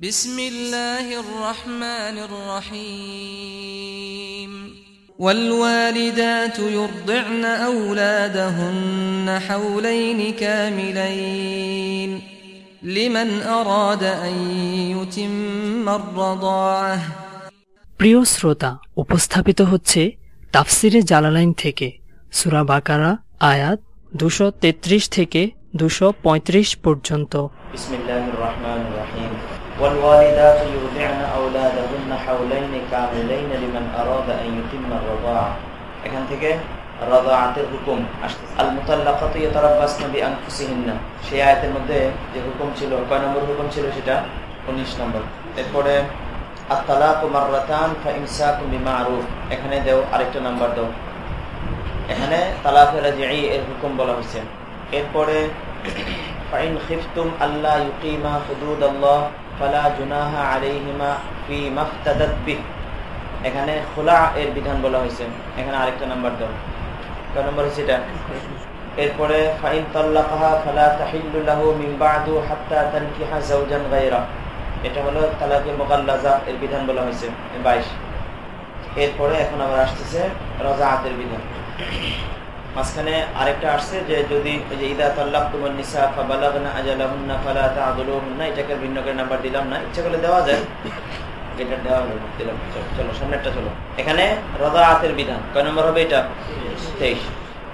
بسم الله الرحمن الرحيم والوالدات يرضعن أولادهن حولين كاملين لمن أراد أن يتم الرضاعة প্রিয় শ্রোতা উপস্থাপিত হচ্ছে তাফসিরে জালালাইন থেকে সুরা বাকারা আয়াত দুশো তেত্রিশ থেকে দুশো পঁয়ত্রিশ পর্যন্ত بسم الله الرحمن الرحيم والوالدات يرضعن أولادهن حولين كاملين لمن أراد أن يتم الرضاعة এখান থেকে রাদাআতের হুকুম আসছে আল মুতাল্লাকাতু ইয়াতারাব্বাসনা বিআনফুসিহিন্না সেই আয়াতের মধ্যে যে হুকুম ছিল কয় নম্বর হুকুম ছিল সেটা 19 নম্বর এরপরে আত-তালাকু মাররাতান ফাইমসাকুম বিমারুফ এখানে দাও আরেকটা নাম্বার দাও এখানে তালাক রাজিঈ এর হুকুম বলা হয়েছে এরপরে ফাইন খিফতুম আল্লাহ ইউকিমা হুদুদাল্লাহ ফালা জুনাহা মাফতাদাত এখানে খোলা এর বিধান বলা হয়েছে। এখানে আরেকটা নাম্বার দাও। কয় নম্বর হচ্ছে এটা? এরপরে ফাইন তাল্লাকাহা ফালা তাহিল্লু লাহু মিন বাদু হাত্তা তানকিহা যাওজান গায়রা। এটা হলো তালাকে মুকাল্লাজা এর বিধান বলা হয়েছে 22 এরপরে এখন আবার আসতেছে রাজাআতের বিধান। মাঝখানে আরেকটা আসছে যে যদি নিসা আজালাহুন্না ফালা তাআদুলুহুন্না এটাকে ভিন্ন করে নাম্বার দিলাম না। ইচ্ছা করলে দেওয়া যায়। এটা দেওয়া হলো দিলাম। চলো, চলো সামনেরটা চলো। এখানে রাদাআতের বিধান। কয় নম্বর হবে এটা? 23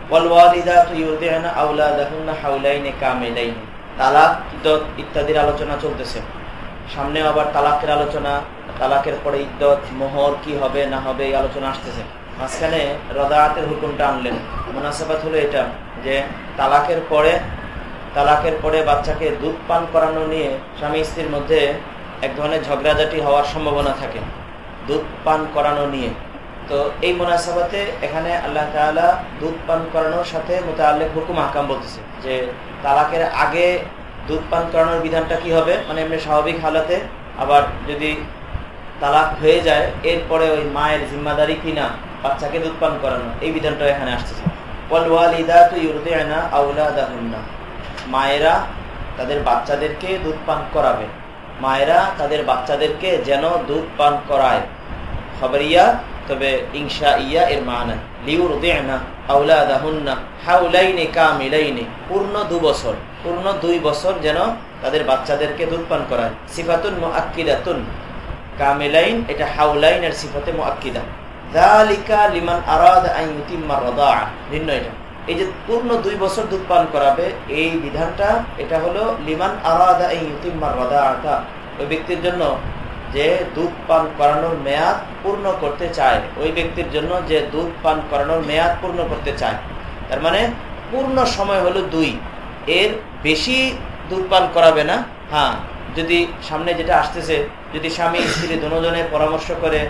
ওয়াল ওয়ালিদাতু ইউরদি'না আওলাদাহুন্না হাওলাইনি কামিলাইনি। তালাক ইত্যাদির আলোচনা চলতেছে। সামনে আবার তালাকের আলোচনা তালাকের পরে ইদ্দত মোহর কি হবে না হবে এই আলোচনা আসতেছে। মাঝখানে রদায়াতের হুকুমটা আনলেন। মুনাসাবাত হলো এটা, যে তালাকের পরে তালাকের পরে বাচ্চাকে দুধ পান করানো নিয়ে স্বামী স্ত্রীর মধ্যে এক ধরনের ঝগড়াঝাটি হওয়ার সম্ভাবনা থাকে, দুধ পান করানো নিয়ে। তো এই মোনাসাবাতে এখানে আল্লাহ তাআলা দুধ পান করানোর সাথে মোতাল্লেক হুকুম হাকাম বলতেছে, যে তালাকের আগে দুধ পান করানোর বিধানটা কি হবে? মানে এমনি স্বাভাবিক হালাতে আবার যদি তালাক হয়ে যায়, এরপরে ওই মায়ের জিম্মাদারি কিনা বাচ্চাকে দুধ পান করানো, এই বিধানটা এখানে আসতেছে। মায়েরা তাদের বাচ্চাদেরকে দুধ পান করাবে। মায়েরা তাদের বাচ্চাদেরকে যেন দুধ পান করায়। খবরিয়া, তবে ইংসা ইয়া এর মানা। লিউর দেনা আউলাদাহুন্না হাউলাইনে কামিলাইনে। পূর্ণ দু বছর, পূর্ণ দুই বছর যেন তাদের বাচ্চাদেরকে দুধ পান করায়। সিফাতুন মুআক্কিদাতুন। কামিলাইন, এটা হাউলাইনের সিফাতে মুআক্কিদা। যালিকা লিমান আরাদা এটা এই যে পূর্ণ দুই বছর দুধ পান করাবে, এই বিধানটা, এটা হলো লিমান আরাদা ইউতিম্মা রাদাআতা। ওই ব্যক্তির জন্য যে দুধ পান করানোর মেয়াদ পূর্ণ করতে চায়, ওই ব্যক্তির জন্য যে দুধ পান করানোর মেয়াদ পূর্ণ করতে চায়। তার মানে পূর্ণ সময় হলো দুই। এর বেশি দুধ পান করাবে না। হ্যাঁ যদি সামনে যেটা আসতেছে, যদি স্বামী স্ত্রী দুজনের পরামর্শ করে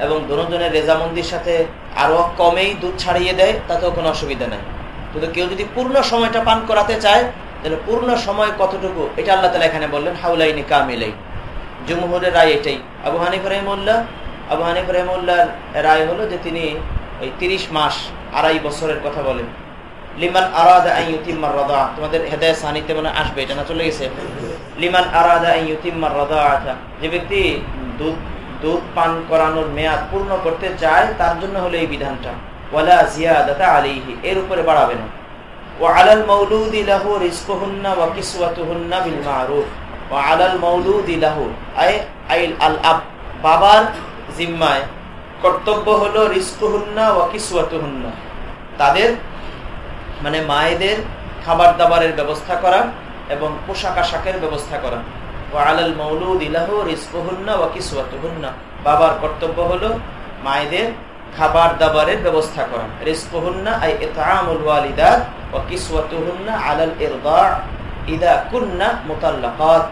এবং দুজনের রেজামন্দির সাথে আরও কমেই দুধ ছাড়িয়ে দেয়, তাতেও কোনো অসুবিধা নেই। কিন্তু কেউ যদি পূর্ণ সময়টা পান করাতে চায়, তাহলে পূর্ণ সময় কতটুকু? এটা আল্লাহ তালা এখানে বললেন, হাউলাইনি কামিলাই। জুমহুরের রায় এটাই। আবু হানিফ রহমুল্লাহ আবু হানিফ রহমুল্লাহর রায় হলো যে তিনি ওই তিরিশ মাস, আড়াই বছরের কথা বলেন। লিমান আরাদা ইউতিম্মার রাদা, তোমাদের হেদায় সানিতে মানে আসবে, এটা না চলে গেছে? লিমান আরাদা ইউতিম্মার রাদা যে ব্যক্তি দুধ দুধ পান করানোর মেয়াদ পূর্ণ করতে চায়, তার জন্য হলো এই বিধানটা। ওয়ালা জিয়াদাতা আলাইহি, এর উপরে বাড়াবে না। লাহু আই, আইল আল আব, বাবার জিম্মায়। কর্তব্য তাদের মানে মায়েদের খাবার দাবারের ব্যবস্থা করা এবং পোশাক আশাকের ব্যবস্থা করা। ও বাবার কর্তব্য হলো মায়েদের খাবার দাবারের ব্যবস্থা করা। মুতাল্লাকাত।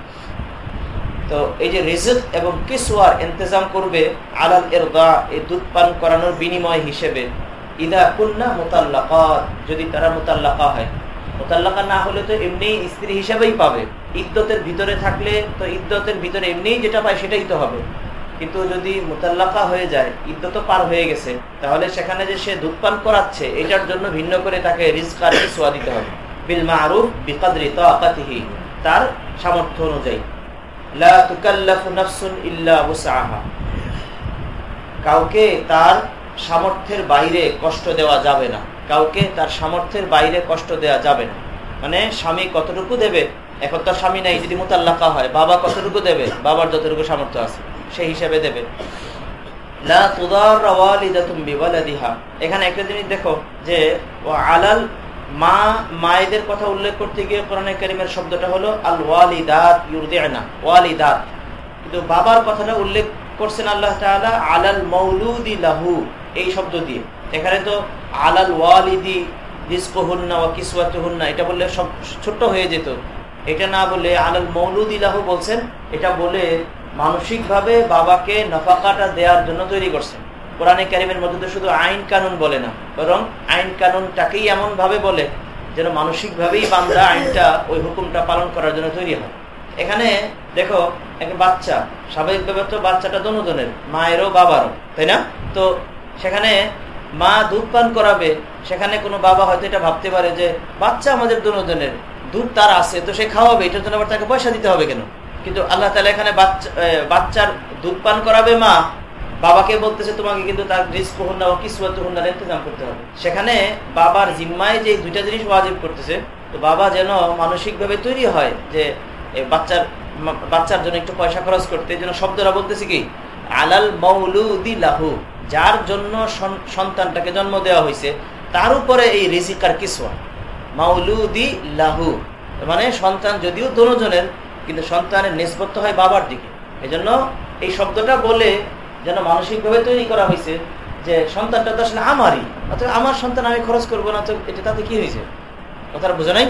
তো এই যে রিজিক এবং কিসওয়ার ইন্তজাম করবে আলাল ইরদা এই দুধ পান করানোর বিনিময় হিসেবে। ইদা কুন্না মোতাল্লাকাত। যদি তারা মোতাল্লাকা হয়। মোতাল্লাকা না হলে তো এমনি স্ত্রী হিসেবেই পাবে। ইদ্যতের ভিতরে থাকলে তো ইদ্যতের ভিতরে এমনিই যেটা পায় সেটাই তো হবে। কিন্তু যদি মোতাল্লাকা হয়ে যায় ইদ্যত পার হয়ে গেছে, তাহলে সেখানে যে সে দুধ পান করাচ্ছে, এটার জন্য ভিন্ন করে তাকে রিজকার সোয়া দিতে হবে। বিল মারুফ বিকাদ্রি তাকাতিহি তার সামর্থ্য অনুযায়ী। কাউকে তার সামর্থ্যের বাইরে কষ্ট দেওয়া যাবে না। কাউকে তার সামর্থ্যের বাইরে কষ্ট দেওয়া যাবে না। মানে স্বামী কতটুকু দেবে? এখন তো স্বামী নাই, যদি মোতাল্লাকা হয়, বাবা কতটুকু দেবে? বাবার যতটুকু সামর্থ্য আছে, সেই হিসাবে দেবে। এখানে একটা জিনিস দেখো, যে আলাল মা, মায়েদের কথা উল্লেখ করতে গিয়ে কোরআনে শব্দটা হলো আল কিন্তু বাবার কথাটা উল্লেখ করছেন আল্লাহ আলাল মৌলুদি লাহু, এই শব্দ দিয়ে। এখানে তো আলাল ওয়ালিদি রিস্কহুন্না ওয়া কিসওয়াতুহুন্না, এটা বললে সব ছোট্ট হয়ে যেত। এটা না বলে আলাল মৌলুদি বলছেন, এটা বলে মানসিকভাবে বাবাকে নফাকাটা দেওয়ার জন্য তৈরি করছেন। কোরআনে ক্যারিমের মধ্যে তো শুধু আইন কানুন বলে না, বরং আইন কানুনটাকেই এমন ভাবে বলে যেন মানসিকভাবেই বান্দা আইনটা, ওই হুকুমটা পালন করার জন্য তৈরি হয়। এখানে দেখো একটা বাচ্চা, স্বাভাবিকভাবে তো বাচ্চাটা দনুজনের, মায়েরও বাবারও, তাই না? তো সেখানে মা দুধ পান করাবে, সেখানে কোনো বাবা হয়তো এটা ভাবতে পারে যে, বাচ্চা আমাদের দুজনের দুধ তার আছে, তো সে খাওয়াবে, এটার জন্য আবার তাকে পয়সা দিতে হবে কেন? কিন্তু আল্লাহ তালা এখানে বাচ্চার দুধ পান করাবে মা, বাবাকে বলতেছে তোমাকে কিন্তু তার রিস্ক হুন্না ও কিসুয়াত হুন্নার ইন্তজাম করতে হবে। সেখানে বাবার জিম্মায় যে দুইটা জিনিস ওয়াজিব করতেছে, তো বাবা যেন মানসিকভাবে তৈরি হয় যে বাচ্চার বাচ্চার জন্য একটু পয়সা খরচ করতে। জন্য শব্দরা বলতেছে কি? আলাল মৌলুদি লাহু, যার জন্য সন্তানটাকে জন্ম দেওয়া হয়েছে তার উপরে এই রিজিকার কিসওয়া মাউলুদি লাহু। মানে সন্তান যদিও দোনোজনের কিন্তু সন্তানের নিষ্পত্ত হয় বাবার দিকে। এজন্য এই শব্দটা বলে যেন মানসিকভাবে তৈরি করা হয়েছে যে সন্তানটা তো আসলে আমারই। অথবা আমার সন্তান আমি খরচ করব না, তো এটা তাতে কি হয়েছে? কথাটা বোঝা নাই?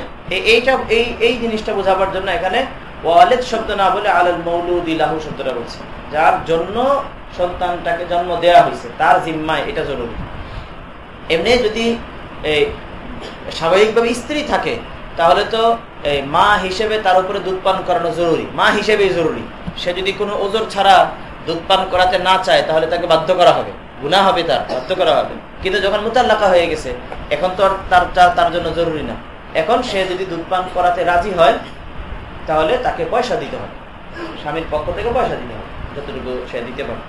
এইটা, এই এই জিনিসটা বোঝাবার জন্য এখানে ওয়ালেদ শব্দ না বলে আলাল মৌলুদি লাহু শব্দটা বলছে। যার জন্য সন্তানটাকে জন্ম দেওয়া হয়েছে, তার জিম্মায় এটা জরুরি। এমনি যদি স্বাভাবিকভাবে স্ত্রী থাকে, তাহলে তো মা হিসেবে তার উপরে দুধ পান করানো জরুরি। মা হিসেবেই জরুরি। সে যদি কোনো ওজোর ছাড়া দুধ পান করাতে না চায়, তাহলে তাকে বাধ্য করা হবে। গুণা হবে তার, বাধ্য করা হবে। কিন্তু যখন মোতাল্লাকা হয়ে গেছে, এখন তো তার তার জন্য জরুরি না। এখন সে যদি দুধ পান করাতে রাজি হয়, তাহলে তাকে পয়সা দিতে হবে। স্বামীর পক্ষ থেকে পয়সা দিতে হবে, যতটুকু সে দিতে পারে।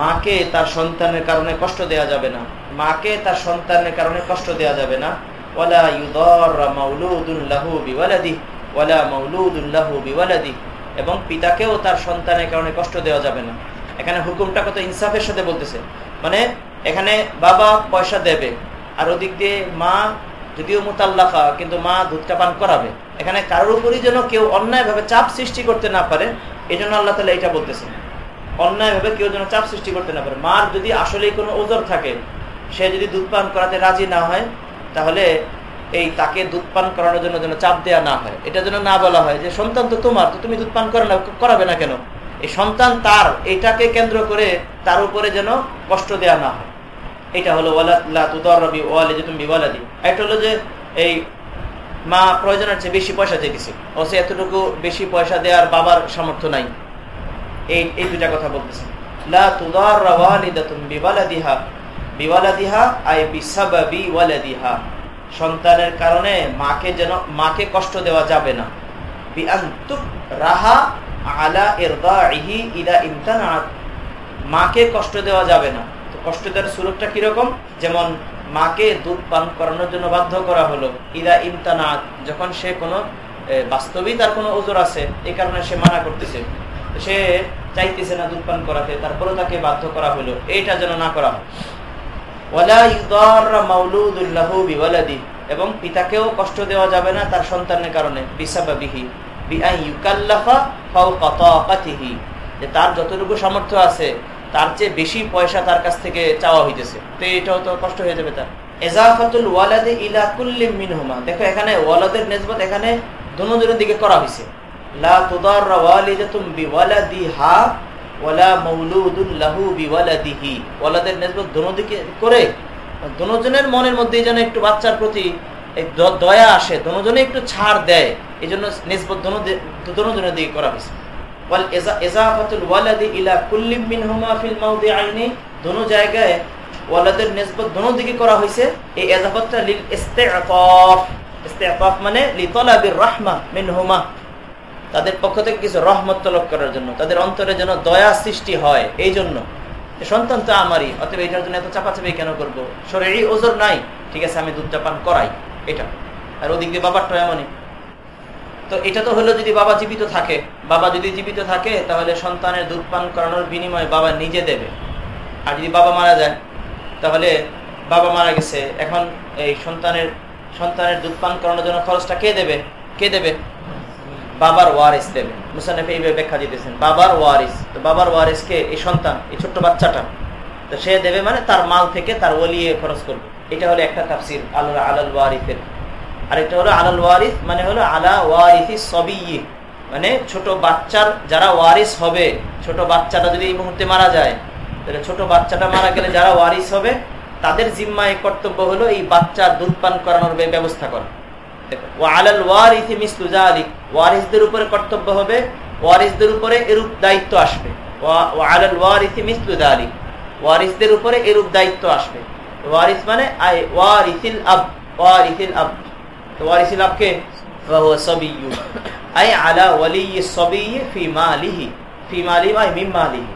মাকে তার সন্তানের কারণে কষ্ট দেয়া যাবে না। মাকে তার সন্তানের কারণে কষ্ট দেয়া যাবে না। ওয়ালা ইউদার মাউলুদুন লাহু বিওয়ালাদিহি, ওয়ালা মাউলুদুন লাহু বিওয়ালাদিহি। এবং পিতাকেও তার সন্তানের কারণে কষ্ট দেওয়া যাবে না। এখানে হুকুমটা কত ইনসাফের সাথে বলতেছে। মানে এখানে বাবা পয়সা দেবে, আর ওদিক দিয়ে মা যদিও মোতাল্লাফা কিন্তু মা দুধটা পান করাবে। এখানে কারোর উপরই যেন কেউ অন্যায়ভাবে চাপ সৃষ্টি করতে না পারে এই জন্য আল্লাহ তালা এটা বলতেছেন। অন্যায়ভাবে কেউ যেন চাপ সৃষ্টি করতে না পারে। মার যদি আসলেই কোনো ওজোর থাকে, সে যদি দুধ পান করাতে রাজি না হয়, তাহলে এই তাকে দুধ পান করানোর জন্য যেন চাপ দেওয়া না হয়। এটা যেন না বলা হয় যে, সন্তান তো তোমার, তো তুমি দুধ পান করে না, করাবে না কেন? এই সন্তান তার, এটাকে কেন্দ্র করে তার উপরে যেন কষ্ট দেয়া না হয়। এটা হলো একটা হলো যে, এই মা প্রয়োজনের চেয়ে বেশি পয়সা চেয়েছে সে এতটুকু বেশি পয়সা দেওয়ার বাবার সামর্থ্য নাই। এই এই দুটা কথা বলতেছে। লা তুদার ওয়ালাদিহা। সন্তানের কারণে মাকে যেন, মাকে কষ্ট দেওয়া যাবে না। রাহা আলা ইমতানাত মাকে কষ্ট দেওয়া যাবে না। তো কষ্ট দেওয়ার সুরতটা কীরকম? যেমন মাকে দুধ পান করানোর জন্য বাধ্য করা হলো। ইদা ইমতানাত, যখন সে কোনো বাস্তবিক তার কোনো ওজোর আছে, এই কারণে সে মানা করতেছে। সে চাইতেছে না দুধ পান করাতে, তারপরেও তাকে বাধ্য করা হলো। এইটা যেন না করা হয়। এবং পিতাকেও কষ্ট দেওয়া যাবে না তার সন্তানের কারণে। তার যতটুকু সামর্থ্য আছে তার চেয়ে বেশি পয়সা তার কাছ থেকে চাওয়া হইতেছে। তো এটাও তো কষ্ট হয়ে যাবে তার। এজাফাতুল ওয়ালাদে মিনহুমা। দেখো এখানে ওয়ালাদের নেসবত এখানে দুজনের দিকে করা হয়েছে লা ওয়ালিদাতুম বিওয়ালাদিহা ওয়ালা মাউলুদুন লাহু বিওয়ালাদিহি। ওয়ালাদের দুদিকে করে দুজনের মনের মধ্যে যেন একটু বাচ্চার প্রতি দয়া আসে দুজনে একটু ছাড় দেয় এই জন্য নিসবত দুজনের দিকে করা হয়েছে ওয়ালাদি কুল্লিম দোনো জায়গায় দিকে করা এই মানে মিনহুমা। তাদের পক্ষ থেকে কিছু রহমত তলব করার জন্য। তাদের অন্তরে যেন দয়া সৃষ্টি হয়। এই জন্য সন্তান তো আমারই। অতএব এটার জন্য এত চাপাচাপি কেন করব? শরীরে ওজোর নাই। ঠিক আছে, আমি দুধটা পান করাই। এটা। আর ওদিক দিয়ে বাবারটা এমনই। তো এটা তো হলো যদি বাবা জীবিত থাকে। বাবা যদি জীবিত থাকে, তাহলে সন্তানের দুধ পান করানোর বিনিময়ে বাবা নিজে দেবে। আর যদি বাবা মারা যায়, তাহলে বাবা মারা গেছে। এখন এই সন্তানের সন্তানের দুধ পান করানোর জন্য খরচটা কে দেবে? কে দেবে? বাবার ওয়ারিস দেবে। মুসানফ এইভাবে ব্যাখ্যা দিতেছেন। বাবার ওয়ারিস। তো বাবার ওয়ারিসকে এই সন্তান, এই ছোট্ট বাচ্চাটা, তো সে দেবে মানে তার মাল থেকে তার ওলিয়ে খরচ করবে। এটা হলো একটা তাফসির আল্লাহ আলাল ওয়ারিফের আরেকটা হলো আলাল ওয়ারিস মানে হলো আলা ওয়ারিসি সবই মানে ছোট বাচ্চার যারা ওয়ারিস হবে, ছোট বাচ্চাটা যদি এই মুহূর্তে মারা যায়, তাহলে ছোট বাচ্চাটা মারা গেলে যারা ওয়ারিস হবে, তাদের জিম্মায় কর্তব্য হলো এই বাচ্চার দুধ পান করানোর ব্যবস্থা করা। ওয়ারিসদের উপরে কর্তব্য হবে, ওয়ারিসদের উপরে এরূপ দায়িত্ব আসবে। ওয়ারিসদের উপরে এরূপ দায়িত্ব আসবে। ওয়ারিস মানে আই ওয়ারিসিল আব ওয়ারিসিল আব। বা মিম মালিহি।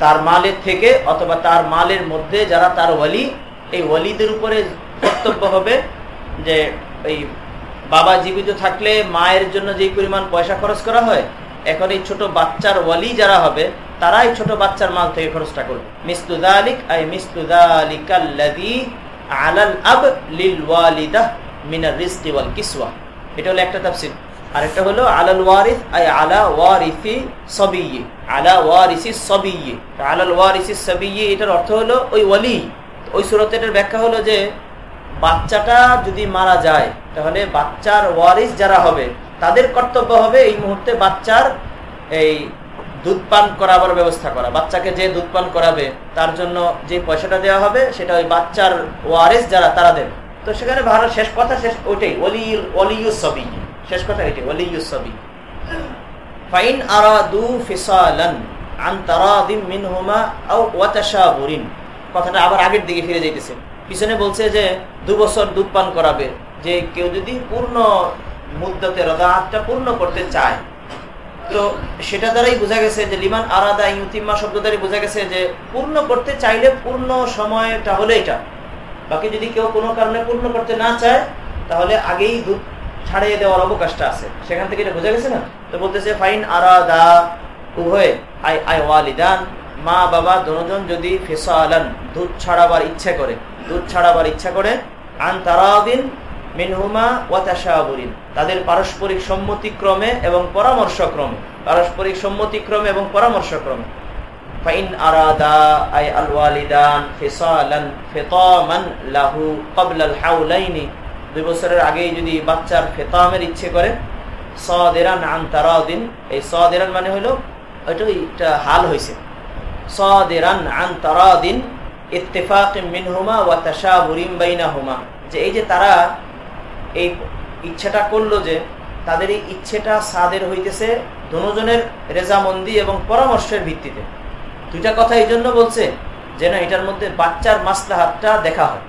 তার মালের থেকে অথবা তার মালের মধ্যে যারা তার ওয়ালি, এই ওয়ালিদের উপরে কর্তব্য হবে যে এই বাবা জীবিত থাকলে মায়ের জন্য যে পরিমাণ পয়সা খরচ করা হয়, এখন এই ছোট বাচ্চার ওয়ালি যারা হবে, তারাই ছোট বাচ্চার মাল থেকে খরচটা করবে। মিস্তুদালিক আই মিস্তুদালিকাল্লাযী আলাল আব লিল ওয়ালিদাহ মিনার রিজকি ওয়াল কিসওয়া। এটা হলো একটা তাফসীর। আরেকটা হলো আলাল ওয়ারিস আই আলা ওয়ারিসি সবিয়্যি। আলা ওয়ারিসি সবিয়্যি। আলাল ওয়ারিসি সবিয়্যি, এটার অর্থ হলো ওই ওয়ালি। ওই সূরতে এটার ব্যাখ্যা হলো যে, বাচ্চাটা যদি মারা যায়, তাহলে বাচ্চার ওয়ারিস যারা হবে, তাদের কর্তব্য হবে এই মুহূর্তে বাচ্চার এই দুধ পান করাবার ব্যবস্থা করা। বাচ্চাকে যে দুধ পান করাবে, তার জন্য যে পয়সাটা দেওয়া হবে, সেটা ওই বাচ্চার ওয়ারিস যারা, তারা দেবে। তো সেখানে ভালো, শেষ কথা শেষ, ওইটাই অলিউসবি শেষ কথা এটাই অলিউসবি ফাইন আরাদু ফিসালান আন তারাদিম মিনহুমা আও ওয়াতাশাবুরিন কথাটা আবার আগের দিকে ফিরে যাইতেছে। পিছনে বলছে যে, দু বছর দুধ পান করাবে, যে কেউ যদি পূর্ণ মুদ্দতে রদাহাতটা পূর্ণ করতে চায়। তো সেটা দ্বারাই বোঝা গেছে যে, লিমান আরাদা ইউতিমা শব্দ দ্বারাই বোঝা গেছে যে, পূর্ণ করতে চাইলে পূর্ণ সময়টা হলে এটা। বাকি যদি কেউ কোনো কারণে পূর্ণ করতে না চায়, তাহলে আগেই দুধ ছাড়িয়ে দেওয়ার অবকাশটা আছে। সেখান থেকে এটা বোঝা গেছে না? তো বলতেছে, ফাইন আরাদা উভয়, আই আই ওয়ালিদান, মা, বাবা, দুজন যদি ফেসা আলান দুধ ছাড়াবার ইচ্ছা করে, দুধ ছাড়াবার ইচ্ছা করে, আন তারাদিন মিনহুমা ওয়াতাশাবুরিন তাদের পারস্পরিক সম্মতিক্রমে এবং পরামর্শক্রমে, পারস্পরিক সম্মতিক্রমে এবং পরামর্শক্রমে। আরাদা আই আল ওয়ালিদান ফিসালান ফিতামান লাহু ক্বাবলাল হাউলাইনি দুই বছরের আগেই যদি বাচ্চার ফেতামের ইচ্ছে করে, সাদেরান আন তারাদিন। এই সাদেরান মানে হলো ওইটা একটা হাল হয়েছে সাদেরান আন তারাদিন ইত্তেফাক মিনহুমা ওয়া তাশাবুরিন বাইনাহুমা। যে এই যে তারা এই ইচ্ছাটা করল যে তাদের এই ইচ্ছেটা সাদের হইতেছে দুজনের রেজামন্দি এবং পরামর্শের ভিত্তিতে। দুইটা কথা এই জন্য বলছে যে না, এটার মধ্যে বাচ্চার মাসলাহাতটা দেখা হয়।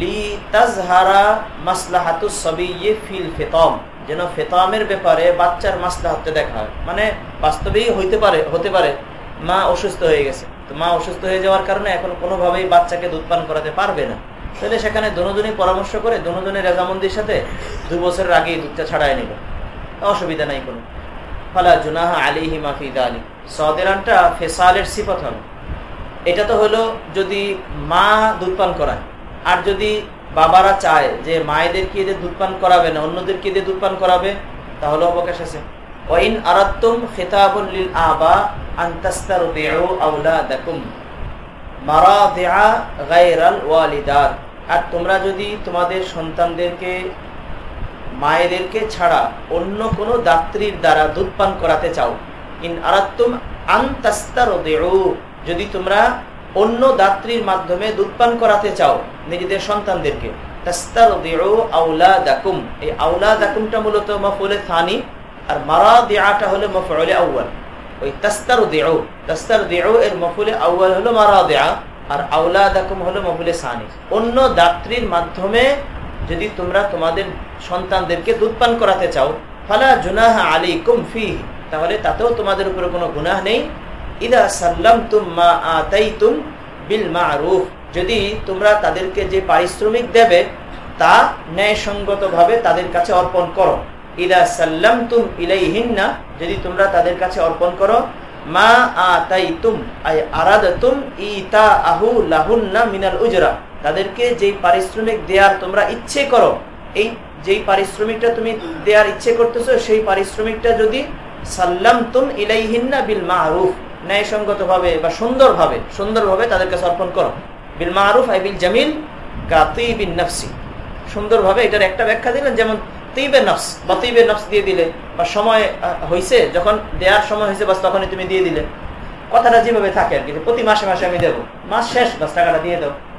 লি তাজহারা মাসলাহাতু সবিয়ে ফিল ফেতম, যেন ফেতমের ব্যাপারে বাচ্চার মাসলাহাতটা দেখা হয়। মানে বাস্তবেই হইতে পারে, হতে পারে, মা অসুস্থ হয়ে গেছে। তো মা অসুস্থ হয়ে যাওয়ার কারণে এখন কোনোভাবেই বাচ্চাকে দুধ পান করাতে পারবে না। তাহলে সেখানে দুজনই পরামর্শ করে দুজনের রেজামন্দির সাথে দু বছরের আগেই দুধটা ছাড়াই নিল। অসুবিধা নাই কোনো। ফালা জুনাহা আলিহি মাফিদ আলী সদেরানটা ফেসালের সিফত হবে। এটা তো হলো যদি মা দুধ পান করায়, আর যদি বাবারা চায় যে মায়েদেরকে এদের দুধ পান করাবে না অন্যদেরকে এদের দুধ পান করাবে, তাহলে অবকাশ আছে। ওয়াইন আরাত্তুম খিতাবুল লিল আবা আনতাস্তারদিউ আওলাদাকুম মারাদিআ গায়রাল ওয়ালিদাত। আর তোমরা যদি তোমাদের সন্তানদেরকে মায়েদেরকে ছাড়া অন্য কোনো দাত্রীর দ্বারা দুধ পান করাতে চাও। ইন আরাত্তুম আনতাস্তারদিউ যদি তোমরা অন্য দাত্রীর মাধ্যমে দুধ পান করাতে চাও নিজেদের সন্তানদেরকে। আওলাদাকুমটা মূলত থানি আর দেয়াটা মফলে ওই তাস্তার এর মফুলে দেয়া আর হলো মহুলে সানি। অন্য দাত্রীর মাধ্যমে যদি তোমরা তোমাদের সন্তানদেরকে দুধ পান করাতে চাও, ফালা জুনাহ আলী কুমফি তাহলে তাতেও তোমাদের উপরে কোনো গুনাহ নেই। ইদা সাল্লাম তুম মা আতাই তুম বিল মা মারুফ, যদি তোমরা তাদেরকে যে পারিশ্রমিক দেবে, তা ন্যায়সঙ্গতভাবে তাদের কাছে অর্পণ করো। ইদা সাল্লাম তুম ইলাইহিন্না, যদি তোমরা তাদের কাছে অর্পণ করো, মা আতাইতুম, আই আরাদাতুম ইতা আহু লাহুন্না মিনাল উজরা। তাদেরকে যেই পারিশ্রমিক দেওয়ার তোমরা ইচ্ছে করো, এই যেই পারিশ্রমিকটা তুমি দেওয়ার ইচ্ছে করতেছো, সেই পারিশ্রমিকটা যদি সাল্লাম তুম ইলাইহিন্না বিল মারুফ ন্যায়সঙ্গত ভাবে বা সুন্দরভাবে সুন্দরভাবে তাদেরকে কাছে অর্পণ করো। বিল মাহরুফ আই বিল জামিল কাতি বিন নফসি। সুন্দরভাবে এটার একটা ব্যাখ্যা দিলেন, যেমন তিবে নফস, বা তিবে নফস দিয়ে দিলে, বা সময় হয়েছে যখন দেওয়ার সময় হয়েছে বাস তখনই তুমি দিয়ে দিলে। কথাটা যেভাবে থাকে আর কি প্রতি মাসে মাসে আমি দেবো। মাস শেষ, বাস টাকাটা দিয়ে দাও।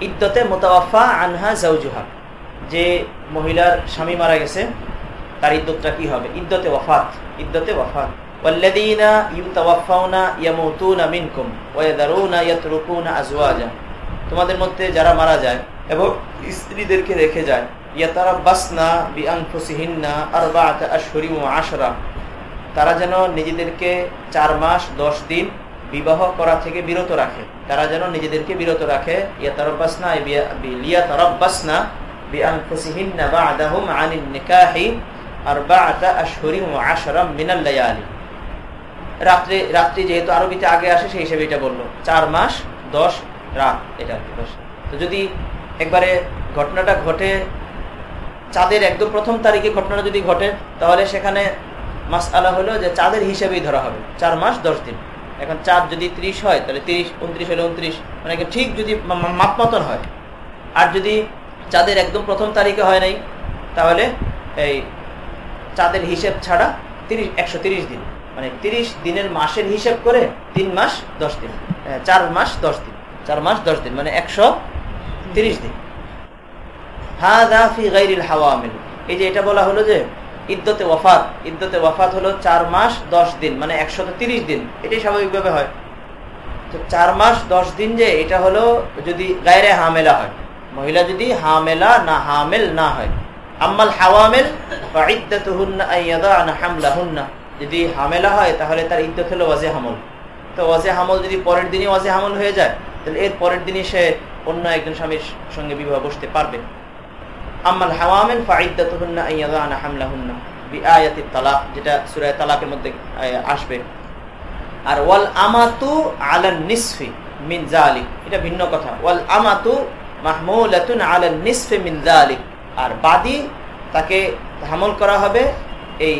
ইদ্দতে মুতাওয়াফা আনহা জাওজুহা যে মহিলার স্বামী মারা গেছে তার ইদ্দতটা কি হবে ইদ্দতে ওয়াফাত ইদ্দতে ওয়াফাত والذين يتوفون يموتون منكم ويذرون يتركون أزواجا তোমাদের মধ্যে যারা মারা যায় এবং স্ত্রীদেরকে রেখে যায় তারা যেন নিজেদেরকে চার মাস দশ দিন বিবাহ করা থেকে বিরত রাখে তারা যেন নিজেদেরকে বিরত রাখে। রাত্রে, রাত্রি যেহেতু আরবিতে আগে আসে, সেই হিসেবে এটা বলল। চার মাস, দশ রাত এটা তো যদি একবারে ঘটনাটা ঘটে, চাঁদের একদম প্রথম তারিখে ঘটনাটা যদি ঘটে, তাহলে সেখানে মাস আলা হলো যে চাঁদের হিসেবেই ধরা হবে। চার মাস, দশ দিন। এখন চাঁদ যদি ত্রিশ হয়, তাহলে তিরিশ, উনত্রিশ হলে উনত্রিশ। মানে ঠিক যদি মাপ মতন হয়। আর যদি চাঁদের একদম প্রথম তারিখে হয় নাই, তাহলে এই চাঁদের হিসেব ছাড়া তিরিশ, একশো দিন। মানে তিরিশ দিনের মাসের হিসেব করে তিন মাস দশ দিন। চার মাস দশ দিন। চার মাস দশ দিন মানে একশো তিরিশ দিন। এই যে এটা বলা হলো যে ইদ্যতে ওয়াফাত। ইদ্যতে ওয়াফাত হলো চার মাস, দশ দিন মানে একশত তিরিশ দিন। এটাই স্বাভাবিকভাবে হয়। তো চার মাস, দশ দিন যে এটা হলো যদি গায়রে হামেলা হয়। মহিলা যদি হামেলা না, হামেল না হয়। আম্মাল হাওয়ামেল যদি হামেলা হয়, তাহলে তার ইদ্যত হলো ওয়াজে হামল। তো ওয়াজে হামল যদি পরের দিনই ওয়াজে হামল হয়ে যায়, তাহলে এর পরের দিনই সে অন্য একজন স্বামীর সঙ্গে বিবাহ বসতে পারবে। আম্মাল হাওয়ামেন ফাইদাতুহুন্না আইয়াদানা হামলাহুন্না বিআয়াতি তালাক, যেটা সূরা তালাকের মধ্যে আসবে। আর ওয়াল আমাতু আলান নিসফি মিন জালিক এটা ভিন্ন কথা। ওয়াল আমাতু মাহমুলাতুন আলান নিসফি মিন জালিক আর বাদী তাকে হামল করা হবে এই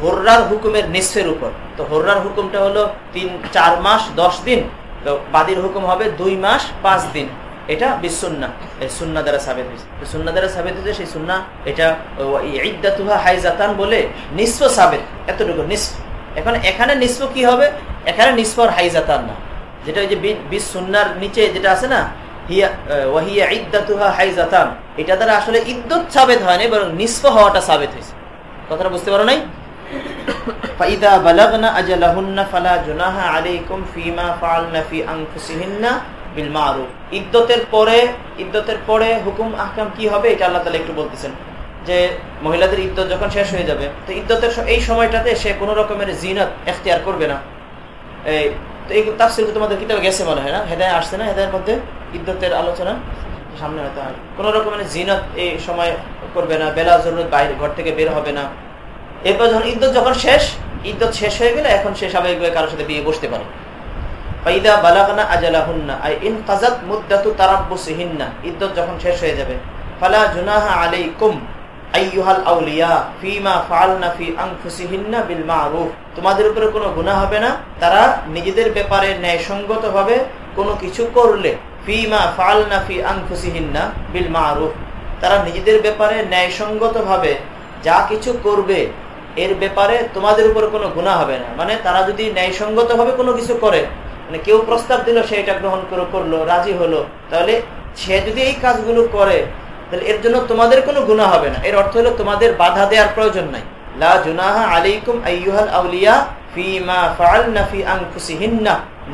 হর্রার হুকুমের নিসফের উপর। তো হর্রার হুকুমটা হলো তিন, চার মাস, দশ দিন। তো বাদির হুকুম হবে দুই মাস, পাঁচ দিন। এটা বিসুন্না এই সুন্না দ্বারা সাবেত হয়েছে সুন্না দ্বারা সাবেত হয়েছে সেই সুন্না এটা ইদাতুহা হাইজাতান বলে নিঃস্ব সাবেত এতটুকু নিঃস্ব এখন এখানে নিঃস্ব কি হবে এখানে নিঃস্বর হাইজাতান না যেটা ওই যে বিশ সুন্নার নিচে যেটা আছে না হিয়া ওয়াহিয়া ইদ্দাতুহা হাইজাতান এটা দ্বারা আসলে ইদ্যত সাবেত হয়নি বরং নিঃস্ব হওয়াটা সাবেত হয়েছে কথাটা বুঝতে পারো নাই فإذا بلغنا أجلهن فلا جناح عليكم فيما فعلن في أنفسهن বিল ইদ্যতের পরে ইদ্যতের পরে হুকুম, আহকাম কি হবে? এটা আল্লাহ তালা একটু বলতেছেন। যে মহিলাদের ইদ্যত যখন শেষ হয়ে যাবে, তো ইদ্যতের এই সময়টাতে সে কোনো রকমের জিনত এখতিয়ার করবে না। এই, তো এই তাফসিল তোমাদের কিতাবে গেছে মনে হয় না? হেদায় আসছে না হেদায়ের মধ্যে? ইদ্যতের আলোচনা? সামনে হয়তো হয় কোনো রকমের জিনত এই সময় করবে না, বেলা জরুরত বাইরে, ঘর থেকে বের হবে না। এরপর যখন ইদ্যত যখন শেষ, ইদ্যত শেষ হয়ে গেলে এখন সে স্বাভাবিকভাবে কারোর সাথে বিয়ে বসতে পারে। ইদ্যত যখন শেষ হয়ে যাবে, ফালা জুনাহা আইয়ুহাল আউলিয়া ফিমা ফি বিল তোমাদের উপরে কোনো গুনাহ হবে না, তারা নিজেদের ব্যাপারে ন্যায়সঙ্গতভাবে কোনো কিছু করলে, ফিমা ফালনা ফি আনফুসিহিন্না বিল মারুফ। তারা নিজেদের ব্যাপারে ন্যায়সঙ্গতভাবে যা কিছু করবে, এর ব্যাপারে তোমাদের উপর কোনো গুণা হবে না। মানে তারা যদি ন্যায়সঙ্গতভাবে কোনো কিছু করে মানে কেউ প্রস্তাব দিল, সে এটা গ্রহণ করে, করল, রাজি হলো। তাহলে সে যদি এই কাজগুলো করে, তাহলে এর জন্য তোমাদের কোনো গুণা হবে না। এর অর্থ হলো তোমাদের বাধা দেওয়ার প্রয়োজন নাই।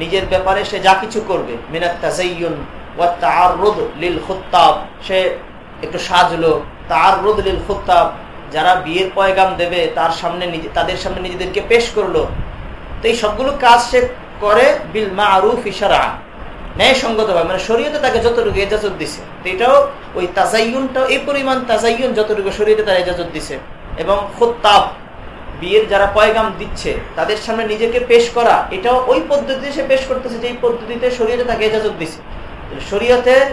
নিজের ব্যাপারে সে যা কিছু করবে সে একটু সাজলো যারা বিয়ের পয়গাম দেবে, তার সামনে তাদের সামনে নিজেদেরকে পেশ করল। তো এই সবগুলো কাজ সে করে বিল মা মারুফ ইশারা ন্যায়সঙ্গতভাবে মানে শরীয়তে তাকে যতটুকু এজাজত দিছে, এটাও ওই তাজাইয়ুনটাও, এই পরিমাণ তাজাইয়ুন যতটুকু শরীয়তে তার এজাজত দিছে। এবং খুত্তাব, বিয়ের যারা পয়গাম দিচ্ছে, তাদের সামনে নিজেকে পেশ করা, এটাও ওই পদ্ধতিতে সে পেশ করতেছে যে পদ্ধতিতে শরীয়তে তাকে এজাজত দিছে। শরীয়তের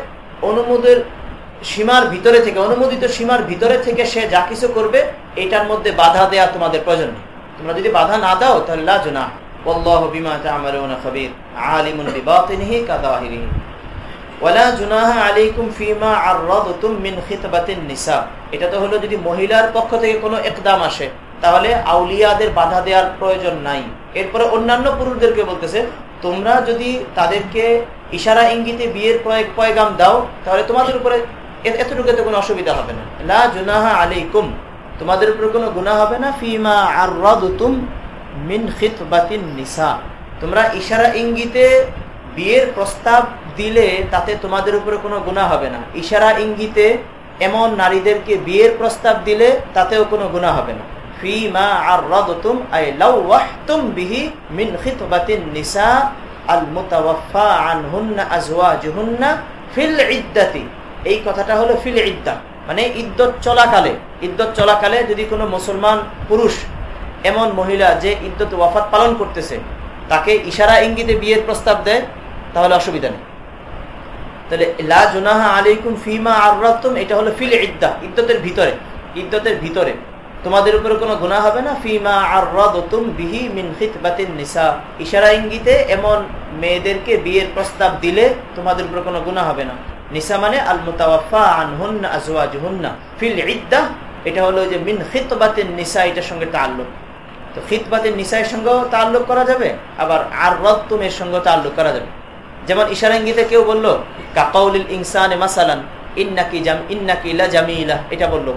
অনুমোদের সীমার ভিতরে থেকে, অনুমোদিত সীমার ভিতরে থেকে সে যা কিছু করবে, এটার মধ্যে বাধা দেয়া তোমাদের প্রয়োজন নেই। তোমরা যদি বাধা না দাও, তাহলে লাজনা والله بما تعملون خبير عالم بباطنه كظاهره ولا جناح عليكم فيما عرضتم من خطبه النساء এটা তো হলো যদি মহিলার পক্ষ থেকে কোনো একদাম আসে তাহলে আউলিয়াদের বাধা দেওয়ার প্রয়োজন নাই এরপরে অন্যান্য পুরুষদেরকে বলতেছে তোমরা যদি তাদেরকে ইশারা ইঙ্গিতে বিয়ের পয়গাম দাও তাহলে তোমাদের উপরে এতটুকু কোনো অসুবিধা হবে না লা জুনাহা আলাইকুম তোমাদের উপরে কোনো গুনাহ হবে না ফিমা আররাদতুম মিন খিতবাতিন নিসা। তোমরা ইশারা ইঙ্গিতে বিয়ের প্রস্তাব দিলে তাতে তোমাদের উপরে কোনো গুণা হবে না। ইশারা ইঙ্গিতে এমন নারীদেরকে বিয়ের প্রস্তাব দিলে তাতেও কোনো গুণা হবে না। ফিমা আররাদতুম, আই লাওয়াহতুম বিহি মিন খিতবাতিন নিসা, আল মুতাওয়াফা আনহুন্না আজওয়াজুহুন্না ফিল ইদ্দাতি। এই কথাটা হলো ফিল ইদ্দা। মানে ইদ্যত চলাকালে। ইদ্যত চলাকালে যদি কোনো মুসলমান পুরুষ এমন মহিলা যে ইদ্যত ওয়াফাত পালন করতেছে, তাকে ইশারা ইঙ্গিতে বিয়ের প্রস্তাব দেয়, তাহলে অসুবিধা নেই। তাহলে আলাইকুম ফিমা আররাতুম এটা হলো ফিল ইদ্দা ইদ্যতের ভিতরে ইদ্যতের ভিতরে। তোমাদের উপরে কোনো গুনাহ হবে না? ফিমা আররাতুম বিহি মিন খিতবাতিন নিসা। ইশারা ইঙ্গিতে এমন মেয়েদেরকে বিয়ের প্রস্তাব দিলে তোমাদের উপরে কোনো গুনাহ হবে না। নিসা মানে আল মুতাওয়াফা আনহুন্না আজওয়াজুহুন্না। ফিল ইদ্দা, এটা হলো যে মিন খিতবাতিন নিসা, এটার সঙ্গে তাল্লুক তো খিতবাতের নিসাইয়ের সঙ্গেও তাল্লুক করা যাবে, আবার আর রত্তুমের সঙ্গেও তাল্লুক করা যাবে। যেমন ইশারাঙ্গিতে কেউ বলল, কাকাউলিল ইনসান মাসালান, ইন্নাকি জাম, ইন্নাকি লা জামিলা এটা বলল।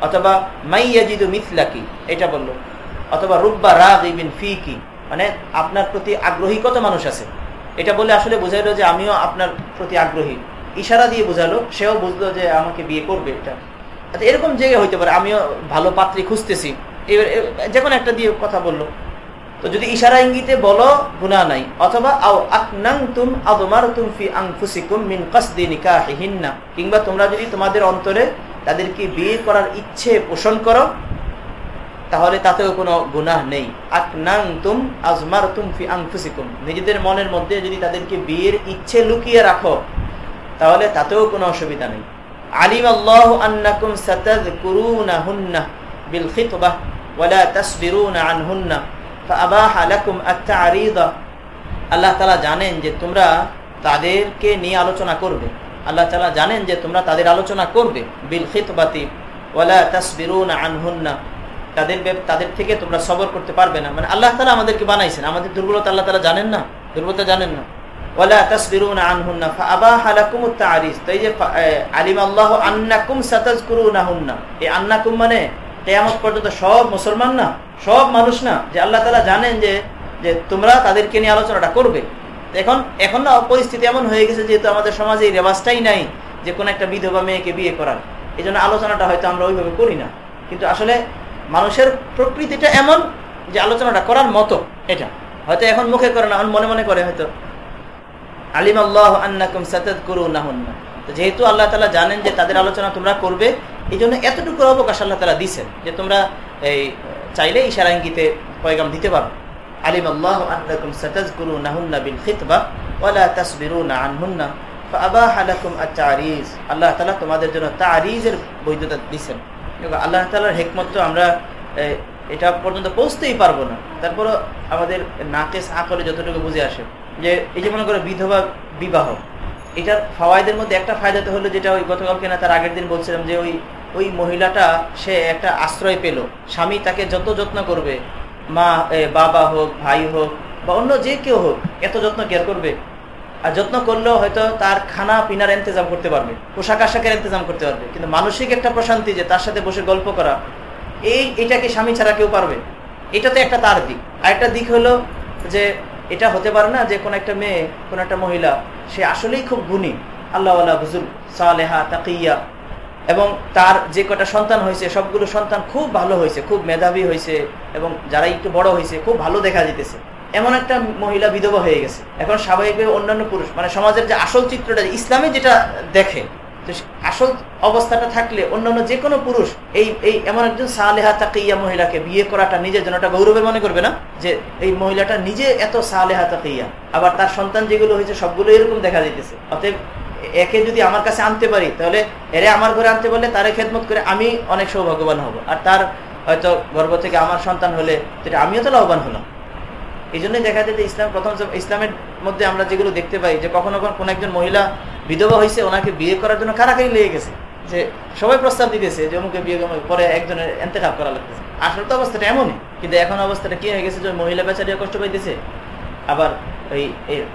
অথবা মাইয়াজিদু মিথলাকি এটা বলল। অথবা, রুব্বা রাগিবিন ফিকি মানে আপনার প্রতি আগ্রহী কত মানুষ আছে? এটা বলে আসলে বোঝাইলো যে আমিও আপনার প্রতি আগ্রহী। ইশারা দিয়ে বোঝালো, সেও বুঝলো যে আমাকে বিয়ে করবে এটা। আচ্ছা এরকম জায়গায় হইতে পারে, আমিও ভালো পাত্রী খুঁজতেছি। যে কোনো একটা দিয়ে কথা বলল। তো যদি ইশারা ইঙ্গিতে বলো গুণা নাই। অথবা, আও মিন কাসদি নিকাহিহিন্না। কিংবা তোমরা যদি তোমাদের অন্তরে তাদেরকে বিয়ে করার ইচ্ছে পোষণ করো, তাহলে তাতেও কোনো গুনাহ নেই। আকনাংতুম আজমারতুম ফি আনফুসিকুম। নিজেদের মনের মধ্যে যদি তাদেরকে বিয়ের ইচ্ছে লুকিয়ে রাখো, তাহলে তাতেও কোনো অসুবিধা নেই। আলিম আল্লাহ আন্নাকুম সাতাযকুরুনাহুন্না বিল খিতবাহ ওয়ালা তাসবিরুনা আনহুন্না ফাআবাহ লাকুম আত-তা'রিদা আল্লাহ তাআলা জানেন যে তোমরা তাদেরকে নিয়ে আলোচনা করবে। আল্লাহ তাআলা জানেন যে তোমরা তাদের আলোচনা করবে। বিল খিতবাতি ওয়ালা তাসবিরুনা আনহুন্না তাদের তাদের থেকে তোমরা সবর করতে পারবে না। মানে আল্লাহ তাআলা আমাদেরকে বানাইছেন। আমাদের দুর্বলতা আল্লাহ তাআলা জানেন না? দুর্বলতা জানেন না? ওয়ালা তাসবিরুনা আনহুন্না ফাআবাহ লাকুম আত-তা'রিজ তাই যে আলিম আল্লাহ আন্নাকুম সাতাজকুরুনাহুন্না এই আন্নাকুম মানে কেয়ামত পর্যন্ত সব মুসলমান না, সব মানুষ না, যে আল্লাহ তালা জানেন যে যে তোমরা তাদেরকে নিয়ে আলোচনাটা করবে। এখন এখন না পরিস্থিতি এমন হয়ে গেছে যেহেতু আমাদের সমাজে এই রেবাজটাই নাই যে কোনো একটা বিধবা মেয়েকে বিয়ে করার। এই জন্য আলোচনাটা হয়তো আমরা ওইভাবে করি না। কিন্তু আসলে মানুষের প্রকৃতিটা এমন যে আলোচনাটা করার মতো এটা। হয়তো এখন মুখে করে না, এখন মনে মনে করে হয়তো আলিম আল্লাহ আন্নাকুম সাতাদ করু না যেহেতু আল্লাহ তালা জানেন যে তাদের আলোচনা তোমরা করবে এই জন্য এতটুকু অবকাশ আল্লাহ তালা দিচ্ছেন যে তোমরা এই চাইলে ইশারা ইঙ্গিতে পয়গাম দিতে পারো। আলিম আল্লাহ আন্নাকুম সাতাজকুরু নাহুন্না বিল খিতবা ওয়ালা তাসবিরুনা আনহুন্না ফাআবাহ লাকুম আত-তারিজ। আল্লাহ তাআলা তোমাদের জন্য তারিজের বৈধতা দিবেন আল্লাহ তাআলার হিকমত আমরা এটা পর্যন্ত পৌঁছতেই পারব না। তারপরও আমাদের নাকেস আকলে যতটুকু বুঝে আসে, যে এই যে মনে করো বিধবা বিবাহ এটার ফাওয়ায়দের মধ্যে একটা ফায়দা তো হলো যেটা ওই গতকালকে না তার আগের দিন বলছিলাম যে ওই ওই মহিলাটা, সে একটা আশ্রয় পেল। স্বামী তাকে যত যত্ন করবে, মা বাবা হোক, ভাই হোক, বা অন্য যে কেউ হোক, এত যত্ন কেয়ার করবে? আর যত্ন করলেও হয়তো তার খানা পিনার ইন্তজাম করতে পারবে, পোশাক আশাকের ইন্তজাম করতে পারবে। কিন্তু মানসিক একটা প্রশান্তি যে তার সাথে বসে গল্প করা, এই এটাকে স্বামী ছাড়া কেউ পারবে? এটা তো একটা তার দিক। আর একটা দিক হলো যে এটা হতে পারে না যে কোন একটা মেয়ে, কোন একটা মহিলা, সে আসলেই খুব গুণী। আল্লাহ বুজুর সালেহা, তাকিয়া। এবং তার যে কটা সন্তান হয়েছে, সবগুলো সন্তান খুব ভালো হয়েছে, খুব মেধাবী হয়েছে এবং যারা একটু বড় হয়েছে, খুব ভালো দেখা যেতেছে এমন একটা মহিলা বিধবা হয়ে গেছে। এখন স্বাভাবিকভাবে অন্যান্য পুরুষ মানে সমাজের যে আসল চিত্রটা ইসলামে যেটা দেখে আসল অবস্থাটা থাকলে অন্যান্য যে কোনো পুরুষ এই এই এমন একজন সালেহা তাকিয়া মহিলাকে বিয়ে করাটা নিজের জন্য একটা গৌরবের মনে করবে না? যে এই মহিলাটা নিজে এত সালেহা তাকিয়া। আবার তার সন্তান যেগুলো হয়েছে সবগুলো এরকম দেখা যেতেছে অতএব একে যদি আমার কাছে আনতে পারি, তাহলে এরে আমার ঘরে আনতে পারলে তারে খেদমত করে আমি অনেক সৌভাগ্যবান হব। আর তার হয়তো গর্ব থেকে আমার সন্তান হলে সেটা আমিও তো লাভবান হলাম। এই জন্যই দেখা যায় যে ইসলাম প্রথম ইসলামের মধ্যে আমরা যেগুলো দেখতে পাই, যে কখনো কখন কোনো একজন মহিলা বিধবা হয়েছে ওনাকে বিয়ে করার জন্য কারা কারাকারি লেগে গেছে। যে সবাই প্রস্তাব দিতেছে যে অমুকে বিয়ে পরে একজনের এন্তেখাব করা লাগতেছে আসলে তো অবস্থাটা এমনই, কিন্তু এখন অবস্থাটা কি হয়ে গেছে যে মহিলা বেচারিয়া কষ্ট পাইতেছে। আবার ওই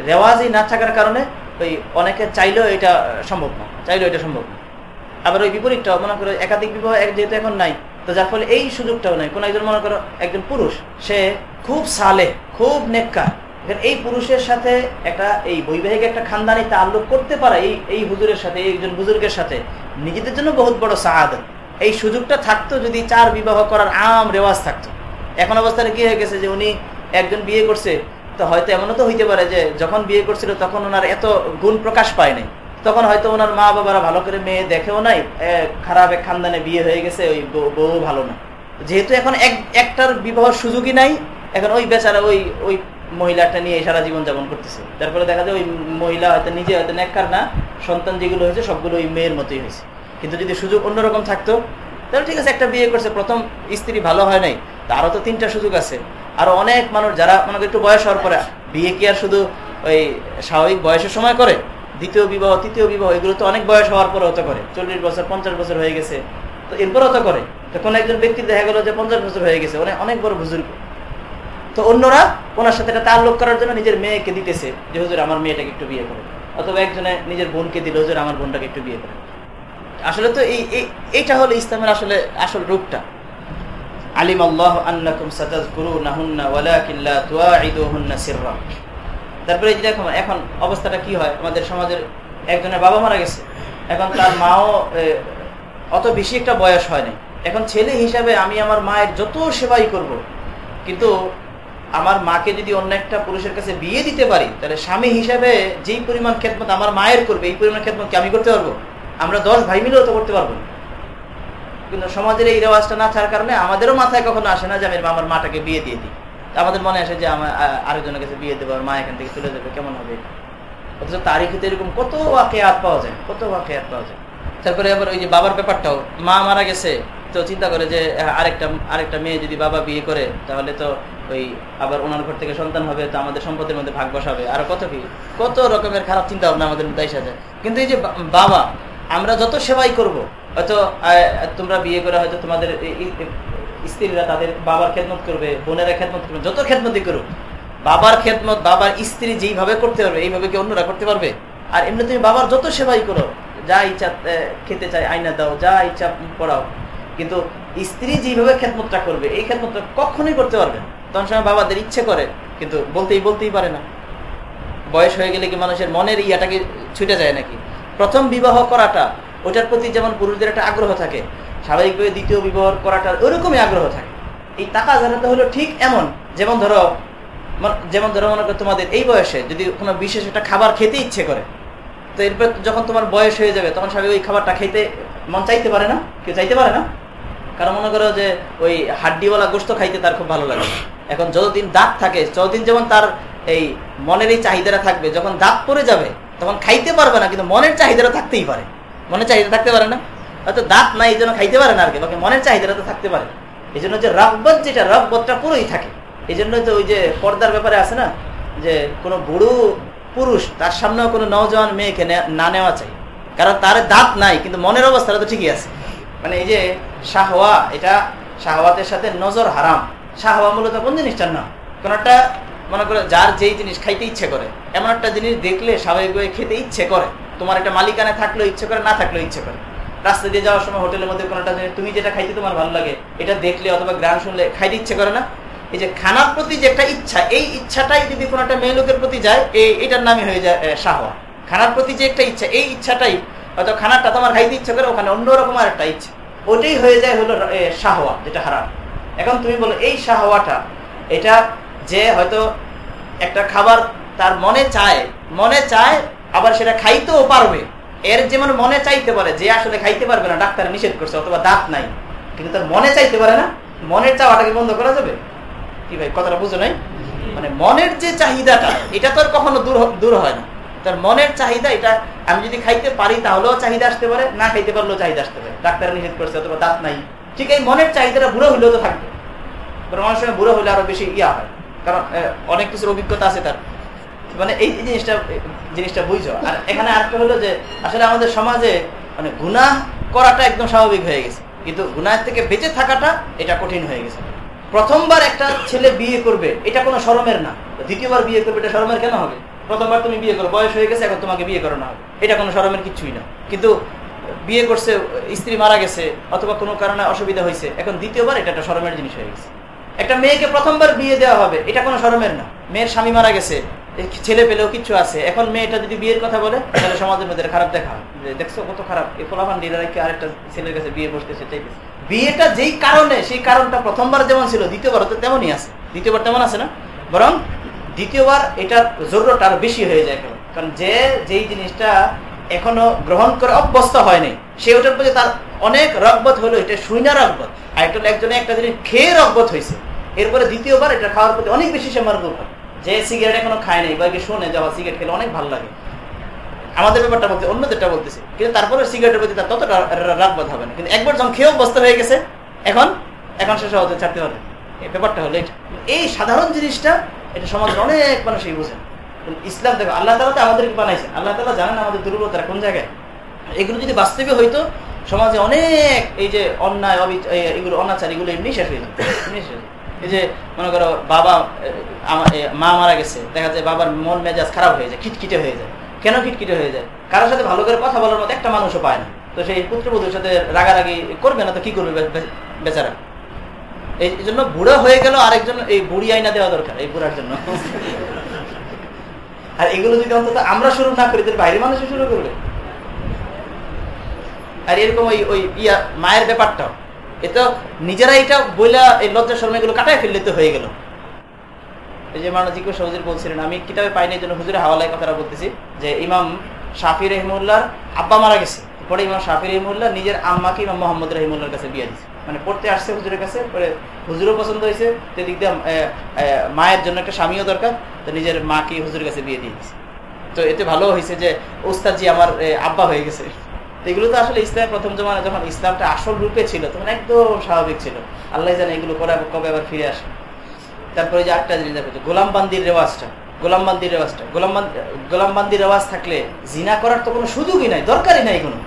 রেওয়াজই না থাকার কারণে ওই অনেকে চাইলেও এটা সম্ভব না, চাইলেও এটা সম্ভব না। আবার ওই বিপরীতটা মনে করো একাধিক বিবাহ যেহেতু এখন নাই তো যার ফলে এই সুযোগটাও নাই। কোন একজন মনে করো, একজন পুরুষ, সে খুব সালে খুব নেককার। এই পুরুষের সাথে একটা এই বৈবাহিক একটা খানদানি তাল্লুক করতে পারে এই এই হুজুরের সাথে, এই একজন বুজুর্গের সাথে। নিজেদের জন্য বহুত বড় সাহাদ এই সুযোগটা থাকতো যদি চার বিবাহ করার আম রেওয়াজ থাকতো। এখন অবস্থায় কি হয়ে গেছে যে উনি একজন বিয়ে করছে, তো হয়তো এমনও তো হইতে পারে যে যখন বিয়ে করছিল তখন ওনার এত গুণ প্রকাশ পায় নাই। তখন হয়তো ওনার মা বাবারা ভালো করে মেয়ে দেখেও নাই খারাপ এক খানদানে বিয়ে হয়ে গেছে, ওই বউ ভালো না। যেহেতু এখন এক একটার বিবাহ সুযোগই নাই, এখন ওই বেচারা ওই ওই মহিলাটা নিয়ে সারা জীবন যাপন করতেছে। তারপরে দেখা যায় ওই মহিলা হয়তো নিজে হয়তো নেককার না, সন্তান যেগুলো হয়েছে সবগুলো ওই মেয়ের মতোই হয়েছে। কিন্তু যদি সুযোগ অন্যরকম থাকতো, তাহলে ঠিক আছে, একটা বিয়ে করছে, প্রথম স্ত্রী ভালো হয় নাই তারও তো তিনটা সুযোগ আছে। আরও অনেক মানুষ যারা মনে একটু বয়স হওয়ার পরে, বিয়ে কি আর শুধু ওই স্বাভাবিক বয়সের সময় করে? দ্বিতীয় বিবাহ, তৃতীয় বিবাহ, এগুলো তো অনেক বয়স হওয়ার পরে হতে করে। চল্লিশ বছর, পঞ্চাশ বছর হয়ে গেছে। তো এরপর হতে করে। তো কোন একজন ব্যক্তি দেখা গেলো যে পঞ্চাশ বছর হয়ে গেছে অনেক অনেক বড় বুজুর্গ। তো অন্যরা ওনার সাথে তার লোক করার জন্য নিজের মেয়েকে দিতেছে, যে, হুজুর, আমার মেয়েটাকে একটু বিয়ে করে। অথবা একজনে নিজের বোনকে দিল, হুজুর, আমার বোনটাকে একটু বিয়ে করে আসলে তো এই এইটা হলো ইসলামের আসলে আসল রূপটা। আলিম আল্লাহ আন্নাকুম সাতাজকুরুনাহুন্না ওয়ালাকিন লা তুআইদুহুন্না সিররা। তারপরে দেখো, এখন অবস্থাটা কি হয়? আমাদের সমাজের একজনের বাবা মারা গেছে। এখন তার মাও অত বেশি একটা বয়স হয়নি এখন ছেলে হিসাবে আমি আমার মায়ের যত সেবাই করব। কিন্তু আমার মাকে যদি অন্য একটা পুরুষের কাছে বিয়ে দিতে পারি, তাহলে স্বামী হিসাবে যেই পরিমাণ খেদমত আমার মায়ের করবে, এই পরিমাণ খেদমত কি আমি করতে পারব? আমরা দশ ভাই মিলেও তো করতে পারব কিন্তু সমাজের এই রেওয়াজটা না থাকার কারণে আমাদেরও মাথায় কখনো আসে না যে আমি আমার মাটাকে বিয়ে দিয়ে দিই। আমাদের মনে আসে যে আমার আরেকজনের কাছে বিয়ে দেবো মা এখান থেকে চলে যাবে, কেমন হবে? অথচ তারিখে তো এরকম কত হাত পাওয়া যায়, কত হাত পাওয়া যায়। তারপরে আবার ওই যে বাবার ব্যাপারটাও, মা মারা গেছে, তো চিন্তা করে যে আরেকটা আরেকটা মেয়ে যদি বাবা বিয়ে করে, তাহলে তো ওই আবার ওনার ঘর থেকে সন্তান হবে, তো আমাদের সম্পদের মধ্যে ভাগ বসাবে। আর কত কি? কত রকমের খারাপ চিন্তা ভাবনা আমাদের মধ্যে এসে যায়। কিন্তু এই যে বাবা, আমরা যত সেবাই করব, হয়তো তোমরা বিয়ে করে হয়তো তোমাদের স্ত্রীরা তাদের বাবার খেদমত করবে, বোনেরা খেদমত করবে, যত খেদমতই করুক, বাবার খেদমত, বাবার স্ত্রী যেইভাবে করতে পারবে, এইভাবে কি অন্যরা করতে পারবে? আর এমনি তুমি বাবার যত সেবাই করো, যা ইচ্ছা খেতে চাই আইনা দাও, যা ইচ্ছা পড়াও, কিন্তু স্ত্রী যেভাবে খেদমতটা করবে, এই খেদমতটা কখনোই করতে পারবে তখন সময় বাবাদের ইচ্ছে করে, কিন্তু বলতেই বলতেই পারে না। বয়স হয়ে গেলে কি মানুষের মনের ইয়াটাকে ছুটে যায় নাকি? প্রথম বিবাহ করাটা, ওটার প্রতি যেমন পুরুষদের একটা আগ্রহ থাকে স্বাভাবিকভাবে দ্বিতীয় বিবাহ করাটা ওরকমই আগ্রহ থাকে। এই টাকা জানাতে হলো ঠিক এমন, যেমন ধরো যেমন ধরো মনে করো তোমাদের এই বয়সে যদি কোনো বিশেষ একটা খাবার খেতে ইচ্ছে করে, তো এরপর যখন তোমার বয়স হয়ে যাবে, তখন স্বাভাবিক ওই খাবারটা খেতে মন চাইতে পারে না? কেউ চাইতে পারে না? কারণ মনে করো যে ওই হাড্ডিওয়ালা গোস্ত খাইতে তার খুব ভালো লাগে। এখন যতদিন দাঁত থাকে, যতদিন যেমন তার এই মনের এই চাহিদাটা থাকবে, যখন দাঁত পরে যাবে, তখন খাইতে পারবে না, কিন্তু মনের চাহিদাটা থাকতেই পারে। মনের চাহিদা থাকতে পারে না? হয়তো দাঁত নাই এই জন্য খাইতে পারে না আর কি মনের চাহিদাটা তো থাকতে পারে। এই জন্য যে রব্বত যেটা রব্বতটা পুরোই থাকে। এই জন্য তো ওই যে পর্দার ব্যাপারে আছে না, যে কোনো বুড়ো পুরুষ, তার সামনেও কোনো নওজওয়ান মেয়েকে না নেওয়া চাই। কারণ তার দাঁত নাই, কিন্তু মনের অবস্থাটা তো ঠিকই আছে। মানে এই যে শাহওয়া, এটা শাহওয়াতের সাথে নজর হারাম। শাহওয়া মূলত কোন জিনিসটার না? কোন একটা, মনে করো যার যেই জিনিস খাইতে ইচ্ছে করে, এমন একটা জিনিস দেখলে স্বাভাবিকভাবে খেতে ইচ্ছে করে। তোমার একটা মালিকানা থাকলেও ইচ্ছে করে, না থাকলেও ইচ্ছে করে। রাস্তা দিয়ে যাওয়ার সময় হোটেলের মধ্যে কোনোটা তুমি যেটা খাইতে তোমার ভালো লাগে, এটা দেখলে অথবা গ্রাম শুনলে খাইতে ইচ্ছে করে না? এই যে খানার প্রতি যে একটা ইচ্ছা, এই ইচ্ছাটাই যদি কোনো একটা মেয়ে লোকের প্রতি যায় এটার নামই হয়ে যায় শাহওয়া খানার প্রতি যে একটা ইচ্ছা, এই ইচ্ছাটাই, হয়তো খানারটা তোমার খাইতে ইচ্ছা করে, ওখানে অন্যরকম আর একটা ইচ্ছা। ওটাই হয়ে যায় হলো শাহওয়া যেটা হারাম। এখন তুমি বলো, এই শাহওয়াটা এটা যে হয়তো একটা খাবার তার মনে চায় মনে চায়, আবার সেটা খাইতেও পারবে। এর যেমন মনে চাইতে পারে, যে আসলে খাইতে পারবে না, ডাক্তার নিষেধ করছে, অথবা দাঁত নাই, কিন্তু তার মনে চাইতে পারে না, মনের চাওয়াটাকে বন্ধ করা যাবে? কি ভাই, কথাটা বুঝো নাই? মানে মনের যে চাহিদাটা, এটা তো আর কখনো দূর দূর হয় না। তার মনের চাহিদা এটা, আমি যদি খাইতে পারি তাহলেও চাহিদা আসতে পারে, না খাইতে পারলেও চাহিদা আসতে পারে। ডাক্তার নিষেধ করছে, অথবা দাঁত নাই। ঠিক এই মনের চাহিদাটা বুড়ো হইলেও তো থাকবে। অনেক সময় বুড়ো হইলে আরও বেশি ইয়া হয়। কারণ অনেক কিছুর অভিজ্ঞতা আছে তার। মানে এই জিনিসটা জিনিসটা বুঝছ? আর এখানে আরেকটা হলো যে, আসলে আমাদের সমাজে মানে গুনাহ করাটা একদম স্বাভাবিক হয়ে গেছে। কিন্তু গুনাহ থেকে বেঁচে থাকাটা এটা কঠিন হয়ে গেছে। প্রথমবার একটা ছেলে বিয়ে করবে, এটা কোনো শরমের না। দ্বিতীয়বার বিয়ে করবে, এটা শরমের কেন হবে? প্রথমবার তুমি বিয়ে করো, বয়স হয়ে গেছে, এখন তোমাকে বিয়ে করানো হবে। এটা কোনো শরমের কিছুই না। কিন্তু বিয়ে করছে, স্ত্রী মারা গেছে, অথবা কোনো কারণে অসুবিধা হয়েছে, এখন দ্বিতীয়বার এটা একটা শরমের জিনিস হয়ে গেছে। একটা মেয়েকে প্রথমবার বিয়ে দেওয়া হবে, এটা কোনো শরমের না। মেয়ের স্বামী মারা গেছে ছেলে পেলেও কিছু আছে। এখন মেয়েটা যদি বিয়ের কথা বলে, তাহলে সমাজের মধ্যে খারাপ দেখা। দেখছ কত খারাপ। এই ফলাফান ডিলারকে আরেকটা ছেলের কাছে বিয়ে বসতেছে চাইতেছে বিয়েটা যেই কারণে, সেই কারণটা প্রথমবার যেমন ছিল, দ্বিতীয়বার তো তেমনই আছে। দ্বিতীয়বার তেমন আছে না? বরং দ্বিতীয়বার এটার জরুরত আরও বেশি হয়ে যায় কেন কারণ যে, যেই জিনিসটা এখনও গ্রহণ করে অভ্যস্ত হয়নি সে ওটার প্রতি তার অনেক রগবত হলো, এটা শুইনা রগবত। আর একটা একজনে একটা জিনিস খেয়ে রগবত হয়েছে। এরপরে দ্বিতীয়বার এটা খাওয়ার প্রতি অনেক বেশি সে মার্গ হয় যে সিগারেট এখনও খায় নাই, বা শোনে যাওয়া সিগারেট খেলে অনেক ভালো লাগে। আমাদের ব্যাপারটা বলতে অন্যদেরটা বলতেছে। কিন্তু তারপরে সিগারেটের প্রতি তার ততটা রাগবাদ হবে না। কিন্তু একবার যখন খেয়েও অবস্থা হয়ে গেছে, এখন এখন সে সহজে ছাড়তে হবে। এই ব্যাপারটা হলো এই সাধারণ জিনিসটা, এটা সমাজের অনেক মানুষই বুঝেন ইসলাম দেখো, আল্লাহ তালা তো আমাদেরকে বানাইছে। আল্লাহ তালা জানেন আমাদের দুর্বলতা কোন জায়গায়। এগুলো যদি বাস্তবে হইতো, সমাজে অনেক এই যে অন্যায় অবিচার এগুলো অনাচার, এগুলো এমনি শেষ হয়ে যেত। এমনি শেষ এই যে মনে করো বাবা মা মারা গেছে, দেখা যায় বাবার মন মেজাজ খারাপ হয়ে যায়, খিটখিটে হয়ে যায়। কেন খিটখিটে হয়ে যায়? কারোর সাথে ভালো করে কথা বলার মতো একটা মানুষও পায় না। তো সেই পুত্রবধূর সাথে রাগারাগি করবে না তো কি করবে বেচারা? এই জন্য বুড়ো হয়ে গেল আরেকজন, এই বুড়ি আইনা দেওয়া দরকার, এই বুড়ার জন্য। আর এগুলো যদি অন্তত আমরা শুরু না করি, তাহলে বাইরের মানুষ শুরু করবে। আর এরকম ওই ওই ইয়া, মায়ের ব্যাপারটাও। এতো নিজেরা এটা বইলা এই লজ্জা শর্মা এগুলো কাটায় ফেললে তো হয়ে গেল। এই যে মানুষ জিজ্ঞেস হুজুর বলছিলেন, আমি কিতাবে পাইনি, এই জন্য হুজুরের হাওয়ালায় কথাটা বলতেছি যে ইমাম শাফি রহিমুল্লার আব্বা মারা গেছে। পরে ইমাম শাফি রহিমুল্লাহ নিজের আম্মাকে ইমাম মোহাম্মদ রহিমুল্লার কাছে বিয়ে দিচ্ছে মানে পড়তে আসছে হুজুরের কাছে, পরে হুজুরও পছন্দ হয়েছে, তো দিক মায়ের জন্য একটা স্বামীও দরকার, তো নিজের মাকে হুজুরের কাছে বিয়ে দিয়ে দিচ্ছে তো এতে ভালো হয়েছে যে ওস্তাদজি আমার আব্বা হয়ে গেছে। এগুলো তো আসলে ইসলামের প্রথম জমানা যখন ইসলামটা আসল রূপে ছিল, তখন একদম স্বাভাবিক ছিল। আল্লাহ জানে এগুলো করে কবে আবার ফিরে আসে। তারপরে যে আটটা জিনিস দেখো গোলামবান্দির রেওয়াজটা গোলামবান্দির রেওয়াজটা, গোলামবান্দি, গোলামবান্দির রেওয়াজ থাকলে জিনা করার তো কোনো সুযোগই নাই, দরকারই নাই কোনো।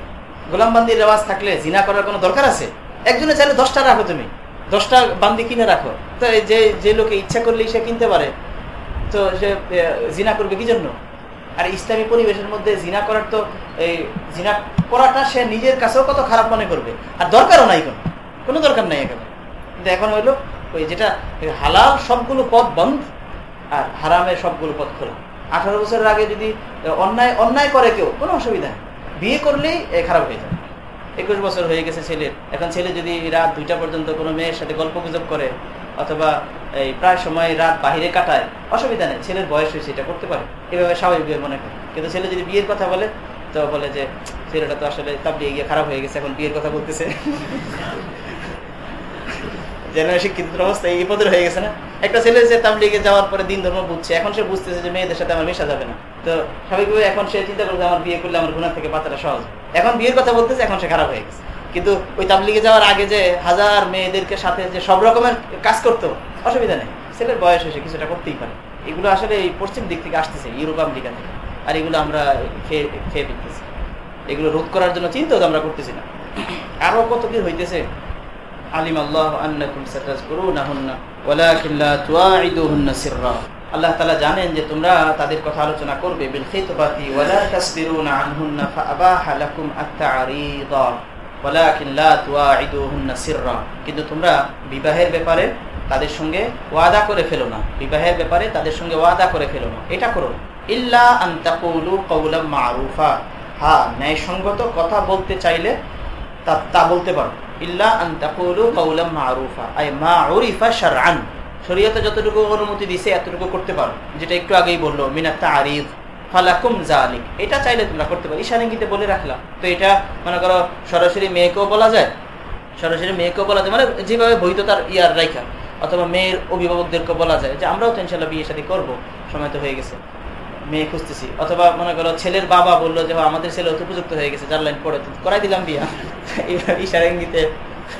গোলামবান্দির রেওয়াজ থাকলে জিনা করার কোনো দরকার আছে? একজনে চাইলে দশটা রাখো তুমি। দশটা বান্দি কিনে রাখো। তো যে যে লোকে ইচ্ছা করলেই সে কিনতে পারে। তো সে জিনা করবে কি জন্য? আর ইসলামী পরিবেশের মধ্যে জিনা করার তো, এই জিনা করাটা সে নিজের কাছেও কত খারাপ মনে করবে। আর দরকারও নাই কোনো। কোনো দরকার নাই এখানে কিন্তু এখন হইল, ওই যেটা হালাল সবগুলো পথ বন্ধ আর হারামের সবগুলো পথ খোলা। আঠারো বছরের আগে যদি অন্যায় অন্যায় করে কেউ, কোনো অসুবিধা নেই। বিয়ে করলেই খারাপ হয়ে যায় একুশ বছর হয়ে গেছে ছেলের। এখন ছেলে যদি রাত দুইটা পর্যন্ত কোনো মেয়ের সাথে গল্প গুজব করে, অথবা এই প্রায় সময় রাত বাহিরে কাটায়, অসুবিধা নেই, ছেলের বয়স হয়েছে, এটা করতে পারে। এভাবে স্বাভাবিক মনে করে কিন্তু ছেলে যদি বিয়ের কথা বলে, তো বলে যে, ছেলেটা তো আসলে তাবলিয়ে গিয়ে খারাপ হয়ে গেছে, এখন বিয়ের কথা বলতেছে। জেনারেল শিক্ষিত অবস্থা এই পদের হয়ে গেছে না? একটা ছেলে যে যাওয়ার পরে দিন ধর্ম বুঝছে, এখন সে বুঝতেছে যে মেয়েদের সাথে আমার মেশা যাবে না। তো স্বাভাবিকভাবে এখন সে চিন্তা করছে আমার বিয়ে করলে আমার গুণার থেকে বাচ্চাটা সহজ। এখন বিয়ের কথা বলতেছে, এখন সে খারাপ হয়ে গেছে। কিন্তু ওই তাবলিগে যাওয়ার আগে যে হাজার মেয়েদেরকে সাথে যে সব রকমের কাজ করতো অসুবিধা নেই, ছেলের বয়স হয়েছে, কিছুটা করতেই পারে। এগুলো আসলে এই পশ্চিম দিক থেকে আসতেছে, ইউরোপ, আমেরিকা থেকে, আর এগুলো আমরা খেয়ে খেয়ে ফেলতেছি এগুলো রোধ করার জন্য চিন্তাও আমরা করতেছি না। আরও কত কি হইতেছে? আলিম আল্লাহ আল্লাহ তালা জানেন যে তোমরা তাদের কথা আলোচনা করবে কিন্তু তোমরা বিবাহের ব্যাপারে তাদের সঙ্গে ওয়াদা করে ফেলো না। বিবাহের ব্যাপারে তাদের সঙ্গে ওয়াদা করে ফেলো না। এটা করো। না ইল্লা মারুফা। হ্যাঁ ন্যায়সঙ্গত কথা বলতে চাইলে তা তা বলতে পারো। ইল্লা আন তাকুলু কওলাম মারুফা। যতটুকু অনুমতি দিছে, এতটুকু করতে পারো। যেটা একটু আগেই বলল জালিক এটা চাইলে তোমরা করতে পারো। বলে রাখলাম। তো এটা, মনে করো, সরাসরি মেয়েকেও বলা যায়। সরাসরি মেয়েকেও বলা যায়। মানে যেভাবে বৈধতার ইয়ার রাইখা। অথবা মেয়ের অভিভাবকদেরকে বলা যায় যে আমরাও তো ইনশাল্লাহ বিয়ে শাদী করব। সময় তো হয়ে গেছে। মেয়ে খুঁজতেছি। অথবা মনে করো ছেলের বাবা বলল যে হ্যাঁ, আমাদের ছেলে অত উপযুক্ত হয়ে গেছে যার লাইন পড়ে করাই দিলাম বিয়া। ইশারাঙ্গিতে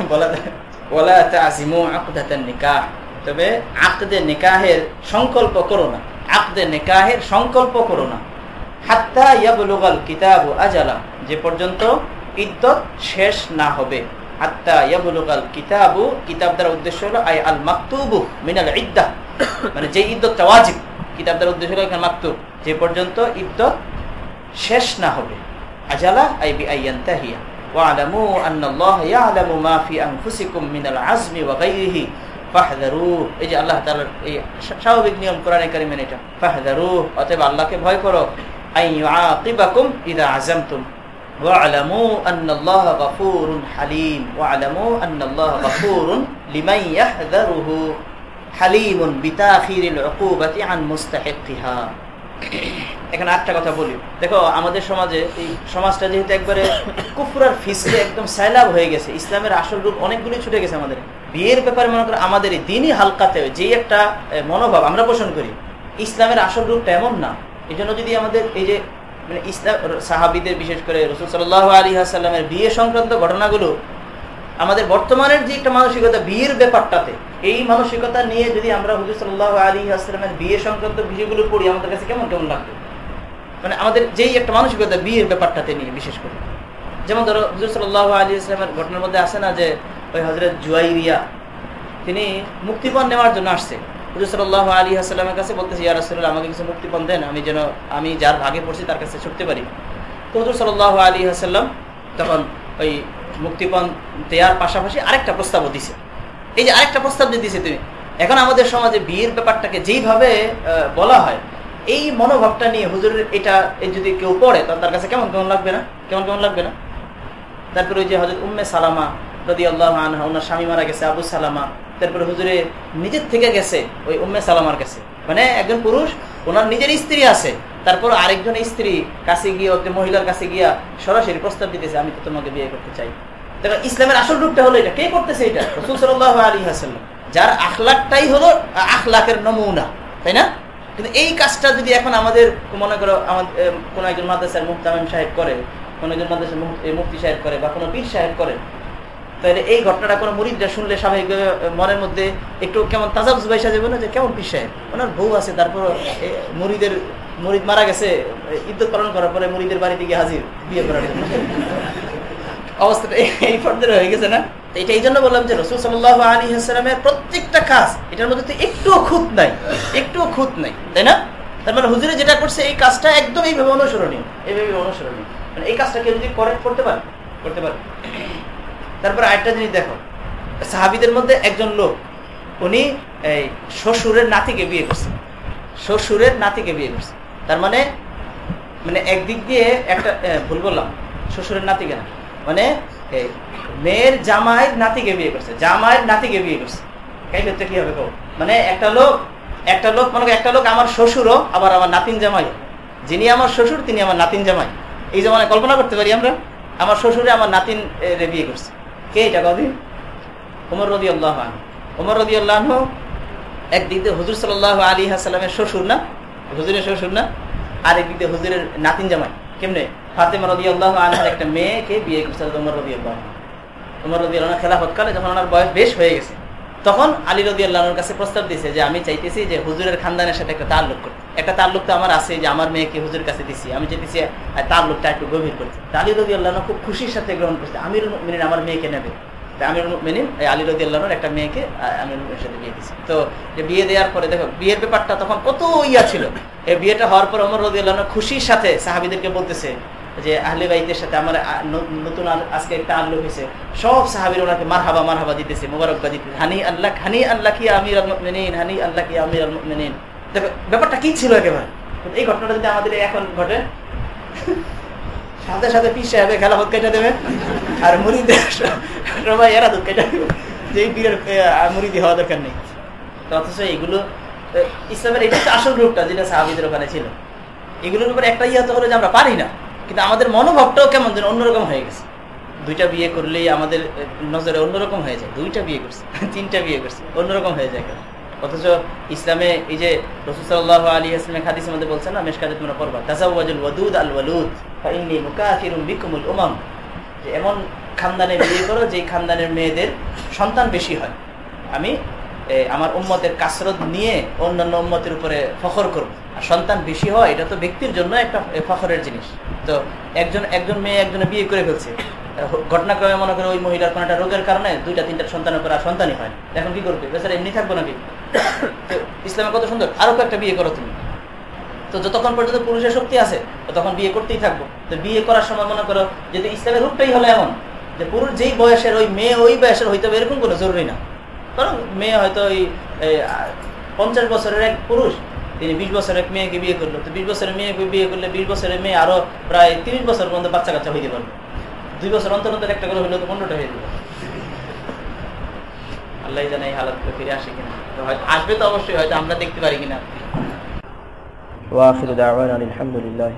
বলা যায় বলা নিকাহ। তবে নিকাহের সংকল্প করো না। সংকল্প করো না। যে পর্যন্ত ইদ্যত শেষ না হবে। হাত্তা ইয়াবলুগাল কিতাবু কিতাব দ্বারা উদ্দেশ্য হলো আই আল মাকতুবু মিনাল ইদ্দা মানে যে ইদ্যতটা ওয়াজিব কিতাব দ্বারা উদ্দেশ্য হলো এখানে মাকতুব যে পর্যন্ত ইদ্যত শেষ না হবে আজালা আই বি আইয়ান্তাহিয়া واعلموا ان الله يعلم ما في انفسكم من العزم وغيره ফাহদারু এই যে আল্লাহ তাআলার এই স্বাভাবিক নিয়ম কোরআনে কারিমে এটা ফাহদারু অতএব আল্লাহকে ভয় করো আই ইউআকিবাকুম ইদা আযামতুম واعلموا ان الله غفور حليم واعلموا ان الله غفور لمن يحذره حليم بتاخير العقوبه عن مستحقها এখানে আরেকটা কথা বলি দেখো আমাদের সমাজে এই সমাজটা যেহেতু একবারে কুফরার ফিসকে একদম সাইলাভ হয়ে গেছে ইসলামের আসল রূপ অনেকগুলি ছুটে গেছে আমাদের বিয়ের ব্যাপারে মনে করো আমাদের এই দিনই হালকাতে যে একটা মনোভাব আমরা পোষণ করি ইসলামের আসল রূপটা এমন না এই জন্য যদি আমাদের এই যে মানে ইসলাম সাহাবিদের বিশেষ করে রসুল সাল্লাহ আলী হাসাল্লামের বিয়ে সংক্রান্ত ঘটনাগুলো, আমাদের বর্তমানের যে একটা মানসিকতা বিয়ের ব্যাপারটাতে, এই মানসিকতা নিয়ে যদি আমরা হুজুর সাল্লাহ আলী আসলামের বিয়ে সংক্রান্ত বিষয়গুলো পড়ি, আমাদের কাছে কেমন কেমন লাগবে? মানে আমাদের যেই একটা মানসিকতা বিয়ের ব্যাপারটাতে নিয়ে বিশেষ করে। যেমন ধরো, হুজুর সাল্লাহ আলী ইসলামের ঘটনার মধ্যে আসে না যে ওই হজরত জুয়াইরিয়া, তিনি মুক্তিপণ নেওয়ার জন্য আসছে। হুজুর সাল্লাহ আলী আসসালামের কাছে বলতেছে, ইয়া রাসুল্লাহ আমাকে কিছু মুক্তিপণ দেন, আমি যেন, আমি যার ভাগে পড়ছি তার কাছে ছুটতে পারি। তো হুজুর আলী আসাল্লাম তখন ওই মুক্তিপণ দেওয়ার পাশাপাশি আরেকটা প্রস্তাবও দিছে। এই যে আরেকটা প্রস্তাব যে দিছে তুমি এখন আমাদের সমাজে বিয়ের ব্যাপারটাকে যেইভাবে বলা হয়, এই মনোভাবটা নিয়ে হুজুরের এটা যদি কেউ পড়ে তখন তার কাছে কেমন কেমন লাগবে না? কেমন কেমন লাগবে না? তারপরে ওই যে হজরত উম্মে সালামা রদি আল্লাহ আনহা, ওনার স্বামী মারা গেছে, আবু সালামা। তারপরে হুজুরে নিজের থেকে গেছে, ওই উম্মে সালামার কাছে। মানে একজন পুরুষ, ওনার নিজের স্ত্রী আছে, তারপর আরেকজন স্ত্রী কাছে গিয়ে ওদের মহিলার কাছে গিয়া সরাসরি প্রস্তাব দিতেছে, আমি তো তোমাকে বিয়ে করতে চাই। দেখো ইসলামের আসল রূপটা হলো এটা। কে করতেছে এটা? রসুল সাল্লাহ আলী হাসাল্লাম যার আখলাকটাই হলো আখলাকের নমুনা, তাই না? কিন্তু এই কাজটা যদি এখন আমাদের, মনে করো আমাদের কোনো একজন মাদ্রাসার মুহতামিম সাহেব করে, কোন একজন মাদ্রাসার মুফতি সাহেব করে বা কোনো পীর সাহেব করে তাহলে এই ঘটনাটা কোনো মুরিদরা শুনলে স্বাভাবিকভাবে মনের মধ্যে একটু কেমন তাজাব বাইসা যাবে না যে কেমন সাহেব? ওনার বউ আছে, তারপর মুরিদের, মুরিদ মারা গেছে ইদ্যুৎ পালন করার পরে মুরিদের বাড়িতে গিয়ে হাজির, বিয়ে করার জন্য। অবস্থাটা এই হয়ে গেছে না? এটা এই জন্য বললাম যে প্রত্যেকটা কাজ, এটার মধ্যে তো একটুও খুঁত নাই, একটুও খুঁত নাই, তাই না? তার মানে হুজুরে যেটা করছে, এই কাজটা একদম এইভাবে অনুসরণীয়, এইভাবে মানে এই কাজটা যদি করে, করতে করতে তারপরে আরেকটা জিনিস দেখো, সাহাবিদের মধ্যে একজন লোক, উনি এই শ্বশুরের নাতিকে বিয়ে করছে। শ্বশুরের নাতিকে বিয়ে করছে। তার মানে মানে একদিক দিয়ে একটা ভুল বললাম, শ্বশুরের নাতি কেন মানে মেয়ের জামাইয়ের নাতিকে বিয়ে করছে, জামাইয়ের নাতিকে বিয়ে করছে। এই ক্ষেত্রে কি হবে মানে একটা লোক একটা লোক, মনে একটা লোক আমার শ্বশুরও, আবার আমার নাতিন জামাই। যিনি আমার শ্বশুর, তিনি আমার নাতিন জামাই। এই জমানায় কল্পনা করতে পারি আমরা, আমার শ্বশুরে আমার নাতিন বিয়ে করছে। কে এটা কবি? উমর রদি আল্লাহ উমর রদি আল্লাহ একদিক দিয়ে হুজুর সাল্লাহ আলী হাসালামের শ্বশুর না? হুজুরের শ্বশুর না? আর একদিক দিয়ে হুজুরের নাতিন জামাই। কেমনে? ফাতেমা রদি আল্লাহ আনহার একটা মেয়েকে বিয়ে করছে উমর রদি আল্লাহ উমর রদি আল্লাহ খেলাফতকালে যখন ওনার বয়স বেশ হয়ে গেছে তখন আলী রদি আল্লাহর কাছে প্রস্তাব দিয়েছে যে, আমি চাইতেছি যে হুজুরের খানদানের সাথে একটা তাল্লুক করতে একটা তাল্লুক তো আমার আছে যে, আমার মেয়েকে হুজুরের কাছে দিছি। আমি চাইতেছি তাল্লুকটা একটু গভীর করতে আলী রদি আল্লাহ খুব খুশির সাথে গ্রহণ করছে আমির মিনিন আমার মেয়েকে নেবে। আমির মেনিন আলী রদি আল্লাহর একটা মেয়েকে আমির সাথে বিয়ে দিয়েছি। তো বিয়ে দেওয়ার পরে দেখো, বিয়ের ব্যাপারটা তখন কত ইয়া ছিল। এই বিয়েটা হওয়ার পর অমর রদি আল্লাহ খুশির সাথে সাহাবিদেরকে বলতেছে যে আহলে বাইতের সাথে আমার নতুন আজকে একটা আল্লু হয়েছে। সব সাহাবির ওনাকে মারহাবা মারহাবা দিতেছে মোবারকবা দিতেছে। হানি আল্লাহ হানি আল্লাহ কি আমির আল মুমিনিন হানি আল্লাহ কি আমির আল মুমিনিন। দেখো ব্যাপারটা কি ছিল একেবারে? এই ঘটনাটা যদি আমাদের এখন ঘটে সাথে সাথে পিস সাহেবে খেলা হোক কেটে দেবে আর মুড়িদের সবাই এরা দুধ কেটে দেবে যে বীরের মুড়িদি হওয়া দরকার নেই। অথচ আহ, ইসলামের এটা আসল রূপটা যেটা সাহাবিদের ওখানে ছিল। এগুলোর উপর একটা ইয়ে তো হলো যে আমরা পারি না। কিন্তু আমাদের মনোভাবটাও কেমন যেন অন্যরকম হয়ে গেছে। দুইটা বিয়ে করলেই আমাদের নজরে অন্যরকম হয়ে যায়। দুইটা বিয়ে করছে, তিনটা বিয়ে করছে, অন্যরকম হয়ে যায় অথচ ইসলামে এই যে রসুসাল্লাহ আলী ইসলামের হাদিসের মধ্যে বলছে না, মেশকাতে তোমরা যে এমন খানদানে বিয়ে করো যে খানদানের মেয়েদের সন্তান বেশি হয়। আমি আমার উম্মতের কাসরত নিয়ে অন্যান্য উম্মতের উপরে ফখর করব। আর সন্তান বেশি হয়, এটা তো ব্যক্তির জন্য একটা ফখরের জিনিস। তো একজন একজন মেয়ে একজনে বিয়ে করে ফেলছে। ঘটনাক্রমে মনে করে ওই মহিলার কোনো একটা রোগের কারণে দুইটা, তিনটা সন্তানের করে আর সন্তানই হয় এখন কি করবে? বেচারা এমনি থাকব নাকি? তো ইসলামে কত সুন্দর। আরও কয়েকটা বিয়ে করো তুমি। তো যতক্ষণ পর্যন্ত পুরুষের শক্তি আছে তখন বিয়ে করতেই থাকব। তো বিয়ে করার সময় মনে করো যদি ইসলামের রূপটাই হলো এমন, যে পুরুষ যেই বয়সের ওই মেয়ে ওই বয়সের হইতে হবে এরকম কোনো জরুরি না। কারণ মেয়ে হয়তো ওই পঞ্চাশ বছরের এক পুরুষ, তিনি বিশ বছরের এক মেয়েকে বিয়ে করল। তো বিশ বছরের মেয়েকে বিয়ে করলে বিশ বছরের মেয়ে আরও প্রায় তিরিশ বছর পর্যন্ত বাচ্চা কাচ্চা হইতে পারল দুই বছর অন্তর অন্তর একটা করে হইল তো পনেরোটা হয়ে যাবে আল্লাহ জানে এই হালাত ফিরে আসে কিনা। আসবে তো অবশ্যই, হয়তো আমরা দেখতে পারি কিনা। ওয়াখির দাওয়ান আলহামদুলিল্লাহ